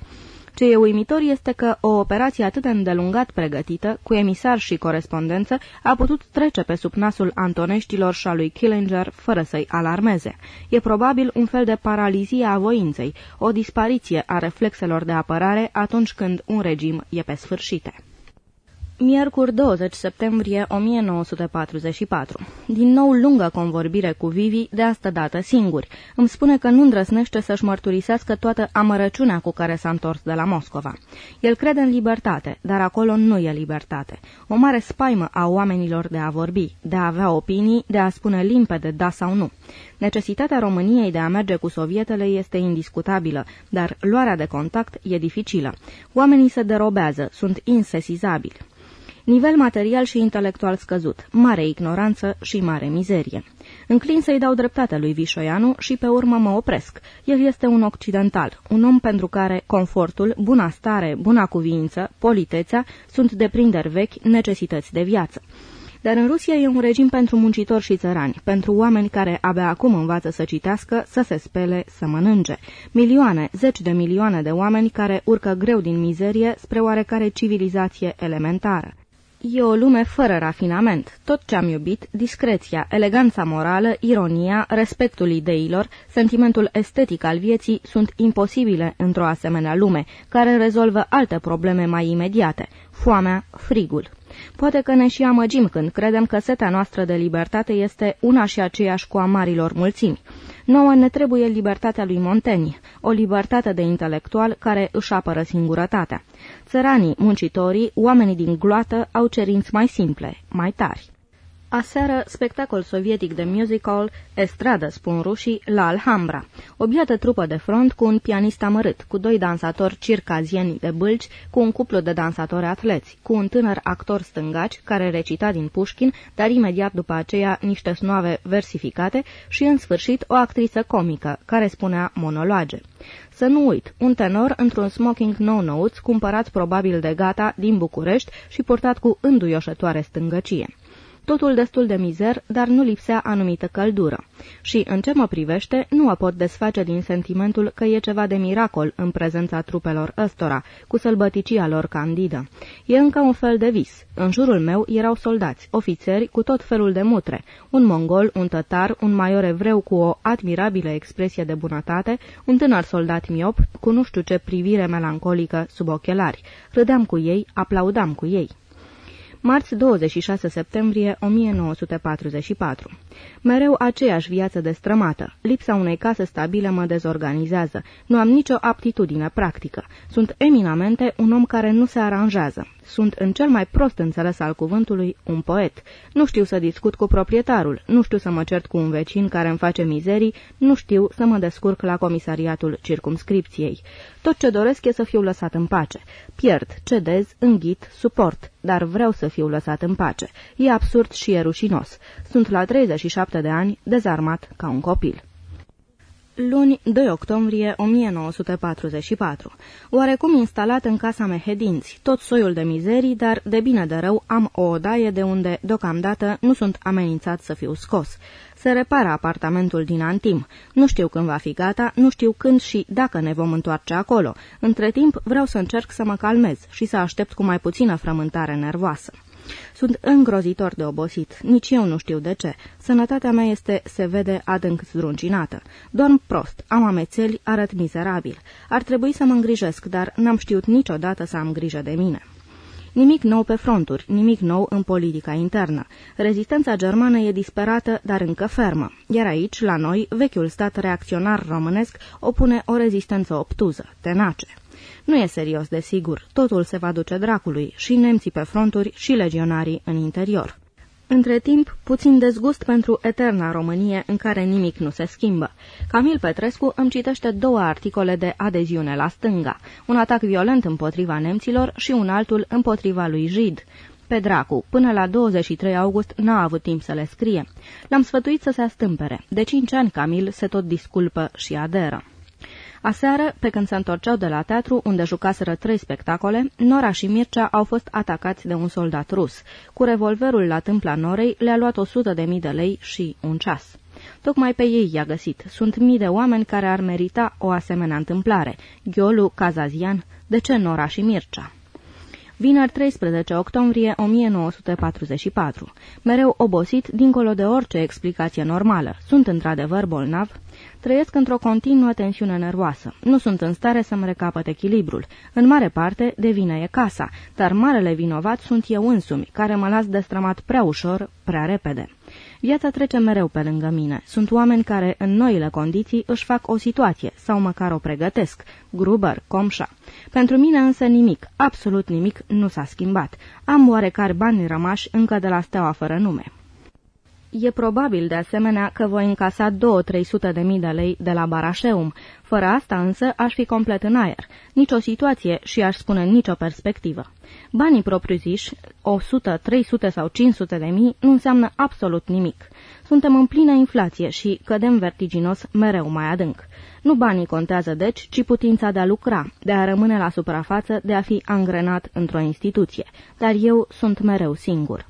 [SPEAKER 1] Ce e uimitor este că o operație atât de îndelungat pregătită, cu emisar și corespondență, a putut trece pe sub nasul antoneștilor și a lui Killinger fără să-i alarmeze. E probabil un fel de paralizie a voinței, o dispariție a reflexelor de apărare atunci când un regim e pe sfârșite. Miercuri 20 septembrie 1944. Din nou lungă convorbire cu Vivi, de asta dată singuri. Îmi spune că nu îndrăsnește să-și mărturisească toată amărăciunea cu care s-a întors de la Moscova. El crede în libertate, dar acolo nu e libertate. O mare spaimă a oamenilor de a vorbi, de a avea opinii, de a spune limpede da sau nu. Necesitatea României de a merge cu sovietele este indiscutabilă, dar luarea de contact e dificilă. Oamenii se derobează, sunt insesizabili. Nivel material și intelectual scăzut, mare ignoranță și mare mizerie. Înclin să-i dau dreptate lui Vișoianu și pe urmă mă opresc. El este un occidental, un om pentru care confortul, buna stare, buna cuvință, politețea sunt deprinderi vechi, necesități de viață. Dar în Rusia e un regim pentru muncitori și țărani, pentru oameni care abia acum învață să citească, să se spele, să mănânce. Milioane, zeci de milioane de oameni care urcă greu din mizerie spre oarecare civilizație elementară. E o lume fără rafinament. Tot ce am iubit, discreția, eleganța morală, ironia, respectul ideilor, sentimentul estetic al vieții sunt imposibile într-o asemenea lume, care rezolvă alte probleme mai imediate, foamea, frigul. Poate că ne și amăgim când credem că seta noastră de libertate este una și aceeași cu a marilor mulțimi. Nouă ne trebuie libertatea lui Montaigne, o libertate de intelectual care își apără singurătatea. Țăranii, muncitorii, oamenii din gloată au cerinți mai simple, mai tari. Aseară, spectacol sovietic de musical, estradă, spun rușii, la Alhambra. O biată trupă de front cu un pianist amărât, cu doi dansatori circazieni de bâlci, cu un cuplu de dansatori atleți, cu un tânăr actor stângaci care recita din Pușkin, dar imediat după aceea niște snoave versificate și, în sfârșit, o actriță comică, care spunea monologe. Să nu uit, un tenor într-un smoking nou-nouț, cumpărat probabil de gata din București și purtat cu înduioșătoare stângăcie totul destul de mizer, dar nu lipsea anumită căldură. Și, în ce mă privește, nu mă pot desface din sentimentul că e ceva de miracol în prezența trupelor ăstora, cu sălbăticia lor candidă. E încă un fel de vis. În jurul meu erau soldați, ofițeri cu tot felul de mutre, un mongol, un tătar, un maior evreu cu o admirabilă expresie de bunătate, un tânăr soldat miop, cu nu știu ce privire melancolică sub ochelari. Râdeam cu ei, aplaudam cu ei. Marți 26 septembrie 1944. Mereu aceeași viață destrămată. Lipsa unei case stabile mă dezorganizează. Nu am nicio aptitudine practică. Sunt eminamente un om care nu se aranjează. Sunt în cel mai prost înțeles al cuvântului un poet. Nu știu să discut cu proprietarul, nu știu să mă cert cu un vecin care îmi face mizerii, nu știu să mă descurc la comisariatul circumscripției. Tot ce doresc e să fiu lăsat în pace. Pierd, cedez, înghit, suport, dar vreau să fiu lăsat în pace. E absurd și e rușinos. Sunt la 37 de ani, dezarmat ca un copil. Luni, 2 octombrie 1944. Oarecum instalat în casa Mehedinți, tot soiul de mizerii, dar de bine de rău am o odaie de unde, deocamdată, nu sunt amenințat să fiu scos. Se repară apartamentul din Antim. Nu știu când va fi gata, nu știu când și dacă ne vom întoarce acolo. Între timp, vreau să încerc să mă calmez și să aștept cu mai puțină frământare nervoasă. Sunt îngrozitor de obosit, nici eu nu știu de ce. Sănătatea mea este, se vede, adânc zdruncinată. Dorm prost, am amețeli, arăt mizerabil. Ar trebui să mă îngrijesc, dar n-am știut niciodată să am grijă de mine. Nimic nou pe fronturi, nimic nou în politica internă. Rezistența germană e disperată, dar încă fermă. Iar aici, la noi, vechiul stat reacționar românesc opune o rezistență obtuză, tenace. Nu e serios, desigur, totul se va duce dracului, și nemții pe fronturi, și legionarii în interior. Între timp, puțin dezgust pentru eterna Românie în care nimic nu se schimbă. Camil Petrescu îmi citește două articole de adeziune la stânga, un atac violent împotriva nemților și un altul împotriva lui Jid. Pe dracu, până la 23 august n-a avut timp să le scrie. L-am sfătuit să se astâmpere. De cinci ani Camil se tot disculpă și aderă. Aseară, pe când se întorceau de la teatru, unde jucaseră trei spectacole, Nora și Mircea au fost atacați de un soldat rus. Cu revolverul la tâmpla Norei le-a luat 100 de mii de lei și un ceas. Tocmai pe ei i-a găsit. Sunt mii de oameni care ar merita o asemenea întâmplare. Ghiolu, Cazazian, de ce Nora și Mircea? Vineri 13 octombrie 1944. Mereu obosit, dincolo de orice explicație normală. Sunt într-adevăr bolnav? Trăiesc într-o continuă tensiune nervoasă. Nu sunt în stare să-mi recapăt echilibrul. În mare parte, de vină e casa, dar marele vinovat sunt eu însumi, care mă las destrămat prea ușor, prea repede. Viața trece mereu pe lângă mine. Sunt oameni care, în noile condiții, își fac o situație sau măcar o pregătesc. Gruber, Comșa. Pentru mine însă nimic, absolut nimic, nu s-a schimbat. Am oarecare bani rămași încă de la steaua fără nume. E probabil de asemenea că voi încasa 2-300 de mii de lei de la Barașeum. Fără asta însă aș fi complet în aer. Nici o situație și aș spune nicio perspectivă. Banii propriu-ziși, 100, 300 sau 500 de mii, nu înseamnă absolut nimic. Suntem în plină inflație și cădem vertiginos mereu mai adânc. Nu banii contează deci, ci putința de a lucra, de a rămâne la suprafață, de a fi angrenat într-o instituție. Dar eu sunt mereu singur.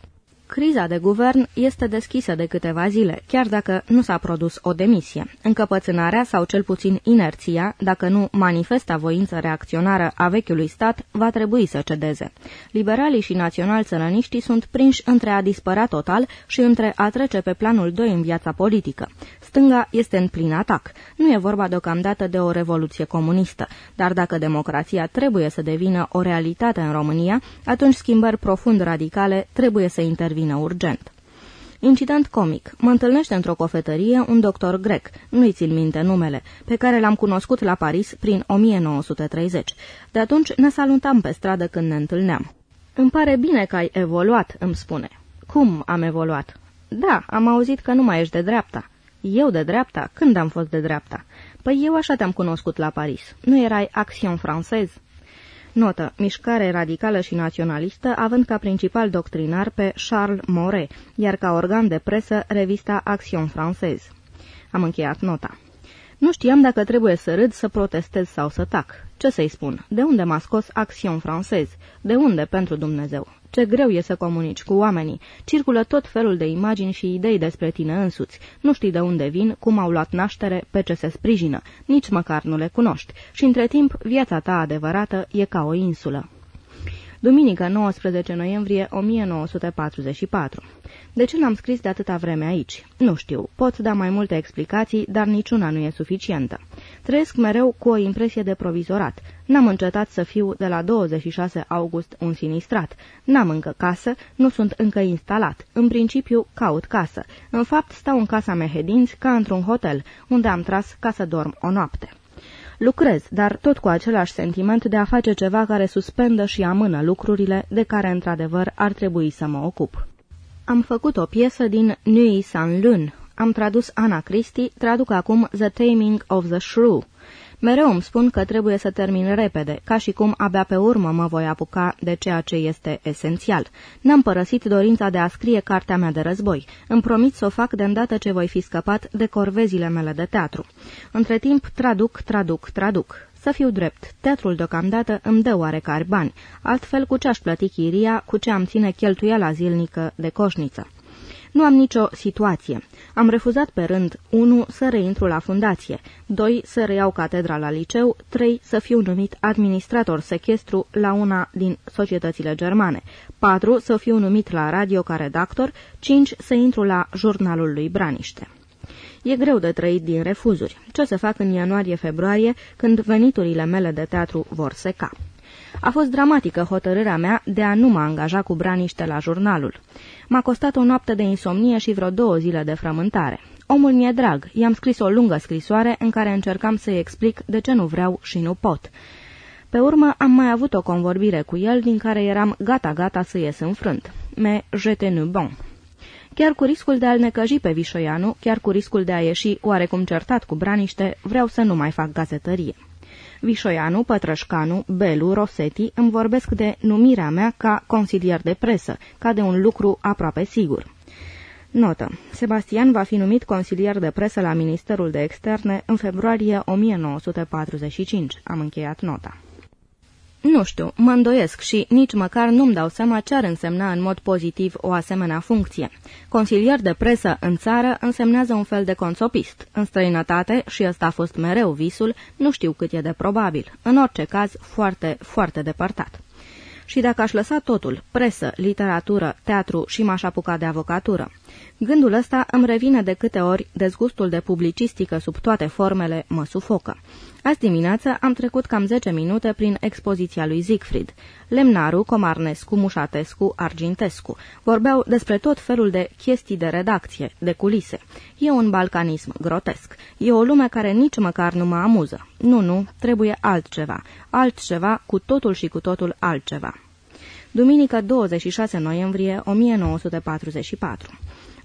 [SPEAKER 1] Criza de guvern este deschisă de câteva zile, chiar dacă nu s-a produs o demisie. Încăpățânarea sau cel puțin inerția, dacă nu manifesta voință reacționară a vechiului stat, va trebui să cedeze. Liberalii și național-țărăniștii sunt prinși între a dispărea total și între a trece pe planul 2 în viața politică. Stânga este în plin atac. Nu e vorba deocamdată de o revoluție comunistă, dar dacă democrația trebuie să devină o realitate în România, atunci schimbări profund radicale trebuie să intervină urgent. Incident comic. Mă întâlnește într-o cofetărie un doctor grec, nu-i țin minte numele, pe care l-am cunoscut la Paris prin 1930. De atunci ne salutam pe stradă când ne întâlneam. Îmi pare bine că ai evoluat, îmi spune. Cum am evoluat? Da, am auzit că nu mai ești de dreapta. Eu de dreapta? Când am fost de dreapta? Păi eu așa te-am cunoscut la Paris. Nu erai Action Française? Notă. Mișcare radicală și naționalistă, având ca principal doctrinar pe Charles Moret, iar ca organ de presă revista Action Française. Am încheiat nota. Nu știam dacă trebuie să râd, să protestez sau să tac. Ce să-i spun? De unde m-a scos Action Française? De unde, pentru Dumnezeu? Ce greu e să comunici cu oamenii. Circulă tot felul de imagini și idei despre tine însuți. Nu știi de unde vin, cum au luat naștere, pe ce se sprijină. Nici măcar nu le cunoști. Și între timp, viața ta adevărată e ca o insulă. Duminică 19 noiembrie 1944 de ce n-am scris de atâta vreme aici? Nu știu. Pot da mai multe explicații, dar niciuna nu e suficientă. Trăiesc mereu cu o impresie de provizorat. N-am încetat să fiu de la 26 august un sinistrat. N-am încă casă, nu sunt încă instalat. În principiu, caut casă. În fapt, stau în casa Mehedinți ca într-un hotel, unde am tras ca să dorm o noapte. Lucrez, dar tot cu același sentiment de a face ceva care suspendă și amână lucrurile de care, într-adevăr, ar trebui să mă ocup. Am făcut o piesă din Nui San Lun. Am tradus Ana Christie, traduc acum The Taming of the Shrew. Mereu îmi spun că trebuie să termin repede, ca și cum abia pe urmă mă voi apuca de ceea ce este esențial. N-am părăsit dorința de a scrie cartea mea de război. Îmi promit să o fac de îndată ce voi fi scăpat de corvezile mele de teatru. Între timp, traduc, traduc, traduc. Să fiu drept, teatrul deocamdată îmi dă oarecare bani, altfel cu ce aș plăti chiria, cu ce am ține cheltuiala zilnică de coșniță. Nu am nicio situație. Am refuzat pe rând 1. să reintru la fundație, 2. să reiau catedra la liceu, 3. să fiu numit administrator sechestru la una din societățile germane, 4. să fiu numit la radio ca redactor, 5. să intru la jurnalul lui Braniște. E greu de trăit din refuzuri. Ce să fac în ianuarie-februarie, când veniturile mele de teatru vor seca? A fost dramatică hotărârea mea de a nu mă angaja cu braniște la jurnalul. M-a costat o noapte de insomnie și vreo două zile de frământare. Omul mi-e drag, i-am scris o lungă scrisoare în care încercam să-i explic de ce nu vreau și nu pot. Pe urmă am mai avut o convorbire cu el din care eram gata-gata să ies înfrânt. Me jete nu bon. Chiar cu riscul de a-l necăji pe Vișoianu, chiar cu riscul de a ieși oarecum certat cu braniște, vreau să nu mai fac gazetărie. Vișoianu, Pătrășcanu, Belu, Rosetti îmi vorbesc de numirea mea ca consilier de presă, ca de un lucru aproape sigur. Notă. Sebastian va fi numit consilier de presă la Ministerul de Externe în februarie 1945. Am încheiat nota. Nu știu, mă îndoiesc și nici măcar nu-mi dau seama ce ar însemna în mod pozitiv o asemenea funcție. Consilier de presă în țară însemnează un fel de consopist. În străinătate, și ăsta a fost mereu visul, nu știu cât e de probabil. În orice caz, foarte, foarte depărtat. Și dacă aș lăsa totul, presă, literatură, teatru și m-aș apuca de avocatură. Gândul ăsta îmi revine de câte ori dezgustul de publicistică sub toate formele mă sufocă. Azi dimineață am trecut cam 10 minute prin expoziția lui Siegfried. Lemnaru, Comarnescu, Mușatescu, Argintescu vorbeau despre tot felul de chestii de redacție, de culise. E un balcanism grotesc. E o lume care nici măcar nu mă amuză. Nu, nu, trebuie altceva. Altceva, cu totul și cu totul altceva. Duminică 26 noiembrie 1944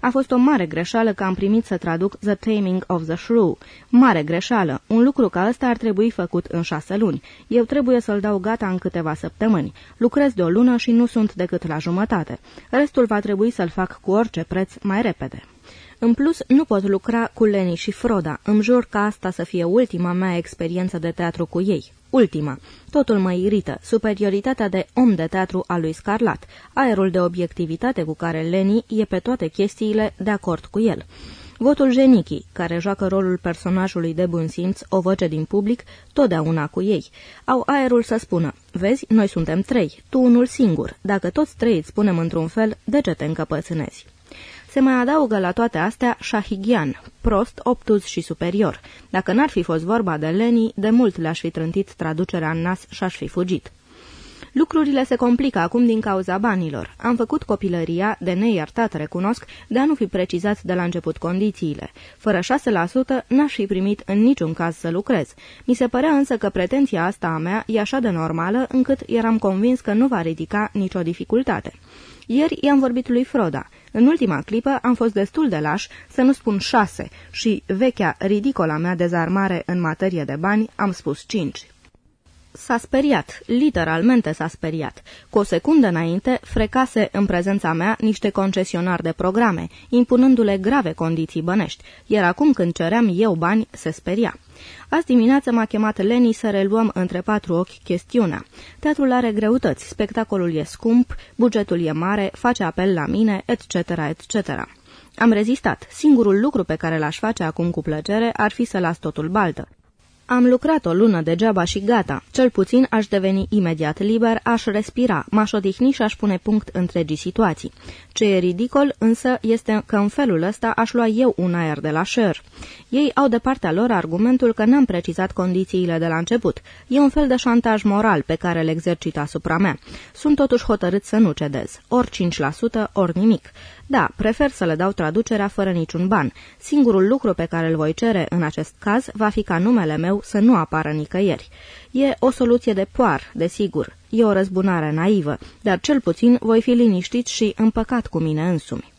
[SPEAKER 1] a fost o mare greșeală că am primit să traduc The Taming of the Shrew. Mare greșeală. Un lucru ca ăsta ar trebui făcut în șase luni. Eu trebuie să-l dau gata în câteva săptămâni. Lucrez de o lună și nu sunt decât la jumătate. Restul va trebui să-l fac cu orice preț mai repede. În plus, nu pot lucra cu Leni și Froda. Îmi jur ca asta să fie ultima mea experiență de teatru cu ei. Ultima. Totul mă irită. Superioritatea de om de teatru a lui Scarlat. Aerul de obiectivitate cu care Leni e pe toate chestiile de acord cu el. Votul Jenichi, care joacă rolul personajului de bun simț, o voce din public, totdeauna cu ei. Au aerul să spună, vezi, noi suntem trei, tu unul singur. Dacă toți trei îți spunem într-un fel, de ce te încăpățânezi? Se mai adaugă la toate astea Shahigian, prost, obtuz și superior. Dacă n-ar fi fost vorba de Leni, de mult le-aș fi trântit traducerea în nas și-aș fi fugit. Lucrurile se complică acum din cauza banilor. Am făcut copilăria, de neiertat recunosc, de a nu fi precizat de la început condițiile. Fără 6% n-aș fi primit în niciun caz să lucrez. Mi se părea însă că pretenția asta a mea e așa de normală încât eram convins că nu va ridica nicio dificultate. Ieri i-am vorbit lui Froda. În ultima clipă am fost destul de laș, să nu spun șase, și vechea, ridicola mea dezarmare în materie de bani, am spus cinci. S-a speriat, literalmente s-a speriat. Cu o secundă înainte, frecase în prezența mea niște concesionari de programe, impunându-le grave condiții bănești, iar acum când ceream eu bani, se speria. Azi dimineață m-a chemat Leni să reluăm între patru ochi chestiunea. Teatrul are greutăți, spectacolul e scump, bugetul e mare, face apel la mine, etc., etc. Am rezistat. Singurul lucru pe care l-aș face acum cu plăcere ar fi să las totul baltă. Am lucrat o lună degeaba și gata. Cel puțin aș deveni imediat liber, aș respira, m-aș odihni și aș pune punct întregii situații. Ce e ridicol, însă, este că în felul ăsta aș lua eu un aer de la Sher. Ei au de partea lor argumentul că n-am precizat condițiile de la început. E un fel de șantaj moral pe care îl exercit asupra mea. Sunt totuși hotărât să nu cedez. Ori 5%, ori nimic. Da, prefer să le dau traducerea fără niciun ban. Singurul lucru pe care îl voi cere în acest caz va fi ca numele meu să nu apară nicăieri. E o soluție de poar, desigur. E o răzbunare naivă, dar cel puțin voi fi liniștit și împăcat cu mine însumi.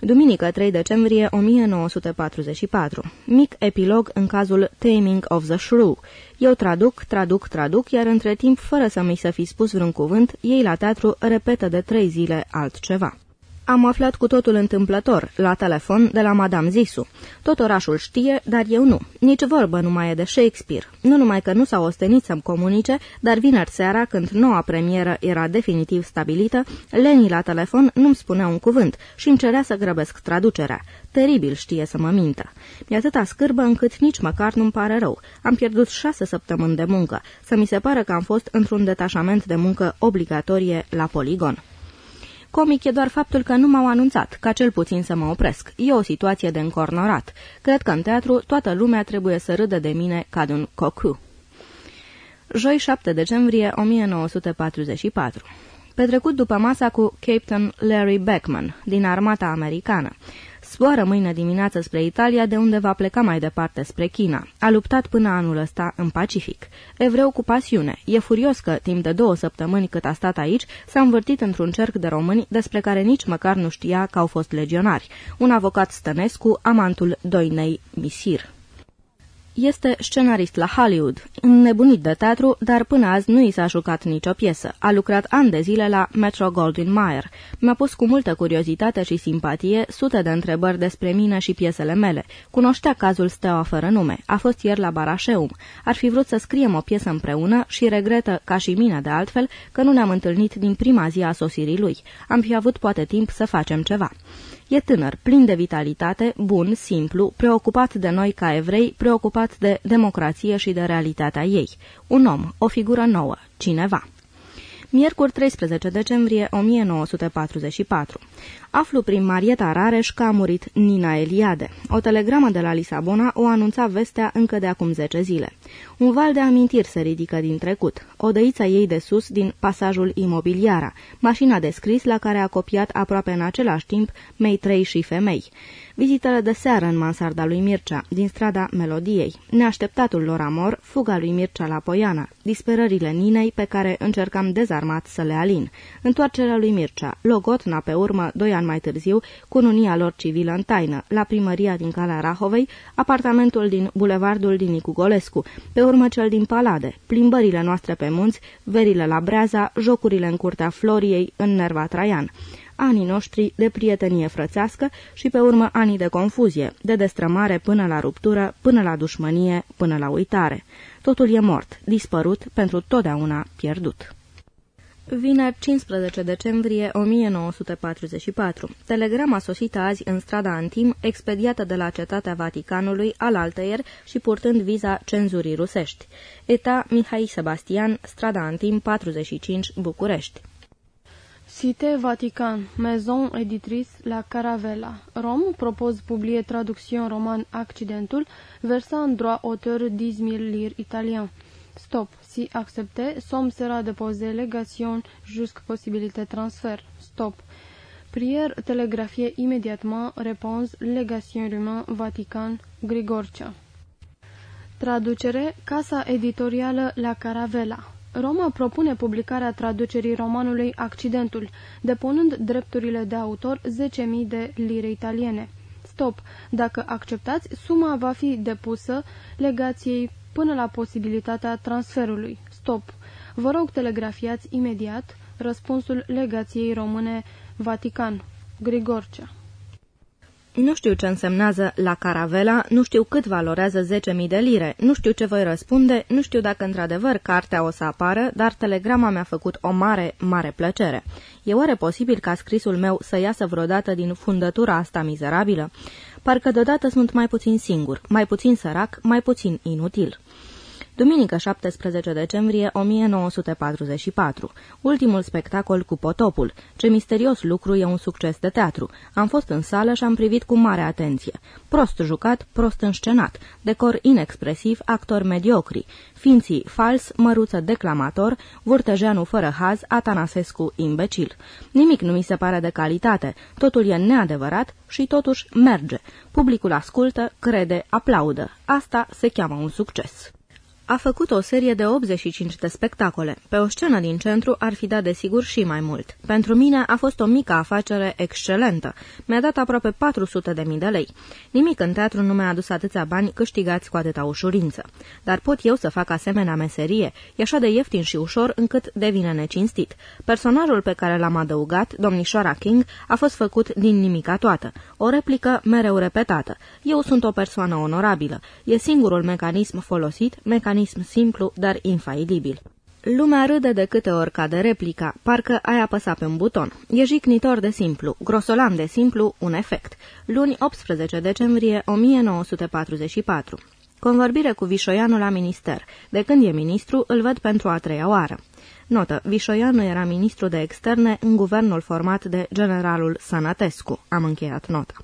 [SPEAKER 1] Duminică 3 decembrie 1944. Mic epilog în cazul Taming of the Shrew. Eu traduc, traduc, traduc, iar între timp, fără să mi se fi spus vreun cuvânt, ei la teatru repetă de trei zile altceva. Am aflat cu totul întâmplător, la telefon, de la Madame Zisu. Tot orașul știe, dar eu nu. Nici vorbă nu mai e de Shakespeare. Nu numai că nu s-a ostenit să-mi comunice, dar vineri seara, când noua premieră era definitiv stabilită, Leni la telefon nu-mi spunea un cuvânt și îmi cerea să grăbesc traducerea. Teribil știe să mă mintă. Mi atâta scârbă încât nici măcar nu-mi pare rău. Am pierdut șase săptămâni de muncă. Să mi se pare că am fost într-un detașament de muncă obligatorie la poligon. Comic e doar faptul că nu m-au anunțat, ca cel puțin să mă opresc. E o situație de încornorat. Cred că în teatru toată lumea trebuie să râdă de mine ca de un cocu. Joi 7 decembrie 1944 Petrecut după masa cu Captain Larry Beckman, din armata americană. Zboară mâine dimineață spre Italia, de unde va pleca mai departe spre China. A luptat până anul ăsta în Pacific. Evreu cu pasiune. E furios că, timp de două săptămâni cât a stat aici, s-a învârtit într-un cerc de români despre care nici măcar nu știa că au fost legionari. Un avocat stănescu, amantul Doinei Misir. Este scenarist la Hollywood, înnebunit de teatru, dar până azi nu i s-a jucat nicio piesă. A lucrat ani de zile la Metro Goldwyn Mayer. Mi-a pus cu multă curiozitate și simpatie sute de întrebări despre mine și piesele mele. Cunoștea cazul Steaua fără nume. A fost ieri la Barașeum. Ar fi vrut să scriem o piesă împreună și regretă, ca și mine de altfel, că nu ne-am întâlnit din prima zi a sosirii lui. Am fi avut poate timp să facem ceva. E tânăr, plin de vitalitate, bun, simplu, preocupat de noi ca evrei, preocupat de democrație și de realitatea ei. Un om, o figură nouă, cineva. Miercuri 13 decembrie 1944. Aflu prin Marieta Rareș că a murit Nina Eliade. O telegramă de la Lisabona o anunța vestea încă de acum 10 zile. Un val de amintiri se ridică din trecut. Odăița ei de sus din pasajul imobiliara, mașina de scris la care a copiat aproape în același timp mei trei și femei. Vizitele de seară în mansarda lui Mircea, din strada Melodiei, neașteptatul lor amor, fuga lui Mircea la Poiana, disperările Ninei pe care încercam dezarmat să le alin, întoarcerea lui Mircea, logotna pe urmă, doi ani mai târziu, cununia lor civilă în taină, la primăria din Calea Rahovei, apartamentul din bulevardul din Nicugolescu, pe urmă cel din Palade, plimbările noastre pe munți, verile la Breaza, jocurile în curtea Floriei, în Nerva Traian anii noștri de prietenie frățească și pe urmă anii de confuzie, de destrămare până la ruptură, până la dușmănie, până la uitare. Totul e mort, dispărut, pentru totdeauna pierdut. Vineri 15 decembrie 1944. Telegrama sosită azi în strada Antim, expediată de la Cetatea Vaticanului, al altăieri și purtând viza cenzurii rusești. Eta Mihai Sebastian, strada Antim 45, București.
[SPEAKER 2] Cité Vatican, maison éditrice La Caravella. Rome propose publier traduction roman Accidentul, versant droit auteur 10 000 lire italien. Stop. Si accepté, somme sera déposée légation jusqu'à possibilité transfert. Stop. Prière télégraphiée immédiatement, réponse légation Romain, Vatican, Grigorcea. Traducere Casa editorială la Caravela Roma propune publicarea traducerii romanului Accidentul, depunând drepturile de autor 10.000 de lire italiene. Stop! Dacă acceptați, suma va fi depusă legației până la posibilitatea transferului. Stop! Vă rog telegrafiați imediat răspunsul legației române Vatican. Grigorcea
[SPEAKER 1] nu știu ce însemnează la caravela, nu știu cât valorează 10.000 de lire, nu știu ce voi răspunde, nu știu dacă într-adevăr cartea o să apară, dar telegrama mi-a făcut o mare, mare plăcere. E oare posibil ca scrisul meu să iasă vreodată din fundătura asta mizerabilă? Parcă deodată sunt mai puțin singur, mai puțin sărac, mai puțin inutil. Duminică 17 decembrie 1944. Ultimul spectacol cu potopul. Ce misterios lucru e un succes de teatru. Am fost în sală și am privit cu mare atenție. Prost jucat, prost înscenat, decor inexpresiv, actori mediocri, ființii fals, măruță declamator, vârtejeanu fără haz, Atanasescu imbecil. Nimic nu mi se pare de calitate, totul e neadevărat și totuși merge. Publicul ascultă, crede, aplaudă. Asta se cheamă un succes a făcut o serie de 85 de spectacole. Pe o scenă din centru ar fi dat desigur și mai mult. Pentru mine a fost o mică afacere excelentă. Mi-a dat aproape 400 de mii de lei. Nimic în teatru nu mi-a adus atâția bani câștigați cu atâta ușurință. Dar pot eu să fac asemenea meserie? E așa de ieftin și ușor încât devine necinstit. Personajul pe care l-am adăugat, domnișoara King, a fost făcut din nimica toată. O replică mereu repetată. Eu sunt o persoană onorabilă. E singurul mecanism folosit, mecanism mecanism simplu, dar infailibil. Lumea râde de câte ori cade replica, parcă ai apăsat pe un buton. E jicnitor de simplu, grosolan de simplu, un efect. Luni 18 decembrie 1944. Convorbire cu Vișoianu la minister. De când e ministru, îl văd pentru a treia oară. Notă. Vișoianu era ministru de externe în guvernul format de generalul Sănătescu. Am încheiat nota.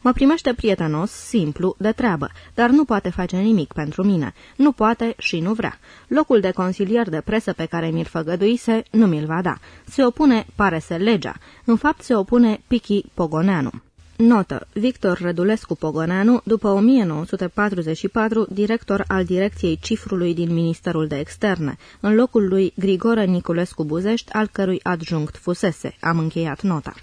[SPEAKER 1] Mă primește prietenos, simplu, de treabă, dar nu poate face nimic pentru mine. Nu poate și nu vrea. Locul de consilier de presă pe care mi-l făgăduise nu mi-l va da. Se opune, pare să legea. În fapt, se opune Pichi Pogoneanu. Notă. Victor Rădulescu Pogoneanu, după 1944, director al direcției cifrului din Ministerul de Externe, în locul lui Grigore Niculescu Buzești, al cărui adjunct fusese. Am încheiat nota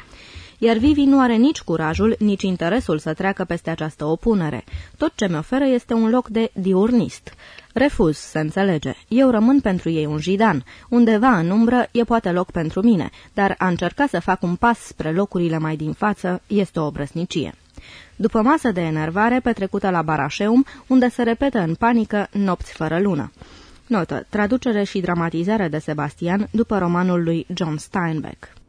[SPEAKER 1] iar Vivi nu are nici curajul, nici interesul să treacă peste această opunere. Tot ce mi oferă este un loc de diurnist. Refuz, să înțelege. Eu rămân pentru ei un jidan. Undeva în umbră e poate loc pentru mine, dar a încerca să fac un pas spre locurile mai din față este o obrăsnicie. După masă de enervare petrecută la Barașeum, unde se repetă în panică nopți fără lună. Notă. Traducere și dramatizare de Sebastian după romanul lui John Steinbeck.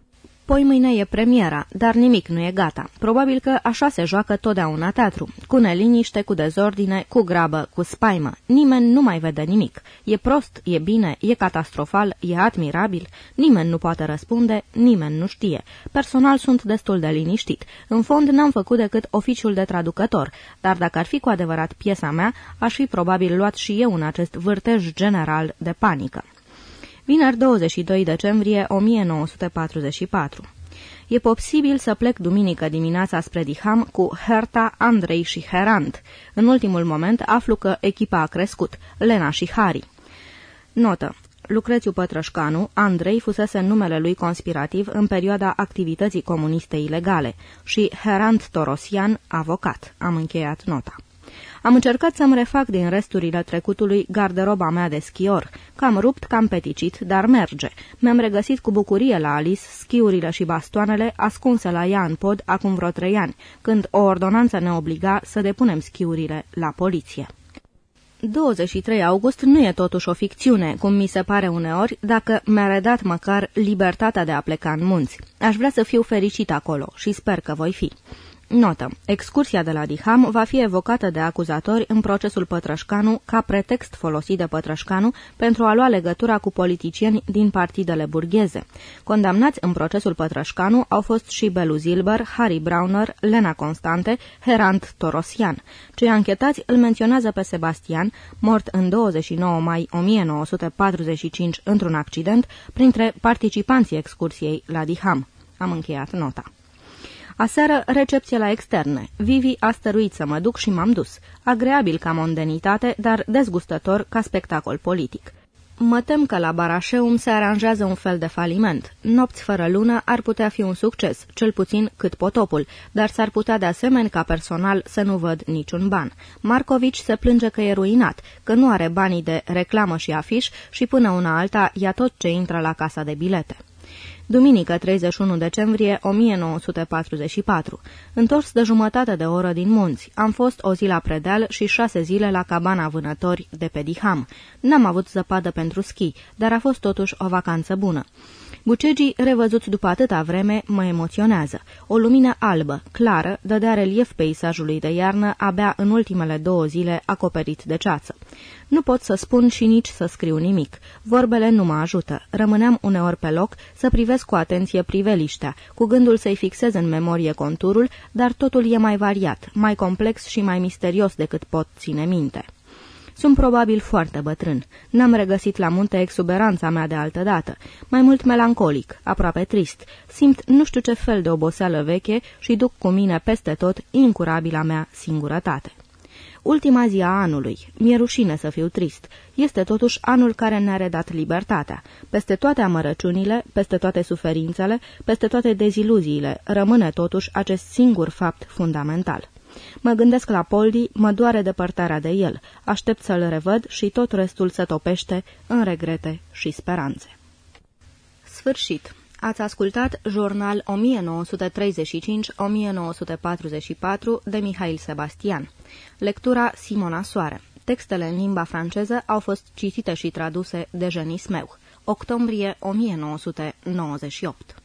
[SPEAKER 1] Poi mâine e premiera, dar nimic nu e gata. Probabil că așa se joacă totdeauna teatru. Cu neliniște, cu dezordine, cu grabă, cu spaimă. Nimeni nu mai vede nimic. E prost, e bine, e catastrofal, e admirabil. Nimeni nu poate răspunde, nimeni nu știe. Personal sunt destul de liniștit. În fond n-am făcut decât oficiul de traducător, dar dacă ar fi cu adevărat piesa mea, aș fi probabil luat și eu în acest vârtej general de panică. Vineri 22 decembrie 1944. E posibil să plec duminică dimineața spre Diham cu Herta, Andrei și Herant. În ultimul moment aflu că echipa a crescut, Lena și Harry. Notă. Lucrețiu Pătrășcanu, Andrei fusese numele lui conspirativ în perioada activității comuniste ilegale și Herant Torosian, avocat. Am încheiat nota. Am încercat să-mi refac din resturile trecutului garderoba mea de schior. Cam rupt, cam peticit, dar merge. Mi-am regăsit cu bucurie la Alice schiurile și bastoanele ascunse la ea în pod acum vreo trei ani, când o ordonanță ne obliga să depunem schiurile la poliție. 23 august nu e totuși o ficțiune, cum mi se pare uneori, dacă mi-a redat măcar libertatea de a pleca în munți. Aș vrea să fiu fericit acolo și sper că voi fi. Notă. Excursia de la Diham va fi evocată de acuzatori în procesul Pătrășcanu ca pretext folosit de Pătrășcanu pentru a lua legătura cu politicieni din partidele burgheze. Condamnați în procesul Pătrășcanu au fost și Belu Zilber, Harry Browner, Lena Constante, Herant Torosian. Cei anchetați îl menționează pe Sebastian, mort în 29 mai 1945 într-un accident, printre participanții excursiei la Diham. Am încheiat nota. Aseară, recepție la externe. Vivi a stăruit să mă duc și m-am dus. Agreabil ca mondenitate, dar dezgustător ca spectacol politic. Mă tem că la Barașeum se aranjează un fel de faliment. Nopți fără lună ar putea fi un succes, cel puțin cât potopul, dar s-ar putea de asemenea ca personal să nu văd niciun ban. Marcovici se plânge că e ruinat, că nu are banii de reclamă și afiș și până una alta ia tot ce intră la casa de bilete. Duminică 31 decembrie 1944. Întors de jumătate de oră din munți. Am fost o zi la Predeal și șase zile la cabana vânători de pe Diham. N-am avut zăpadă pentru schi, dar a fost totuși o vacanță bună. Bucegii, revăzuți după atâta vreme, mă emoționează. O lumină albă, clară, dădea relief peisajului de iarnă abia în ultimele două zile acoperit de ceață. Nu pot să spun și nici să scriu nimic. Vorbele nu mă ajută. Rămâneam uneori pe loc să privesc cu atenție priveliștea, cu gândul să-i fixez în memorie conturul, dar totul e mai variat, mai complex și mai misterios decât pot ține minte. Sunt probabil foarte bătrân. N-am regăsit la munte exuberanța mea de altă dată. Mai mult melancolic, aproape trist. Simt nu știu ce fel de oboseală veche și duc cu mine peste tot incurabila mea singurătate. Ultima zi a anului. Mi-e rușine să fiu trist. Este totuși anul care ne-a redat libertatea. Peste toate amărăciunile, peste toate suferințele, peste toate deziluziile, rămâne totuși acest singur fapt fundamental. Mă gândesc la Poldi, mă doare depărtarea de el, aștept să-l revăd și tot restul se topește în regrete și speranțe. Sfârșit. Ați ascultat Jurnal 1935-1944 de Mihail Sebastian. Lectura Simona Soare. Textele în limba franceză au fost citite și traduse de Jenis Meu. Octombrie 1998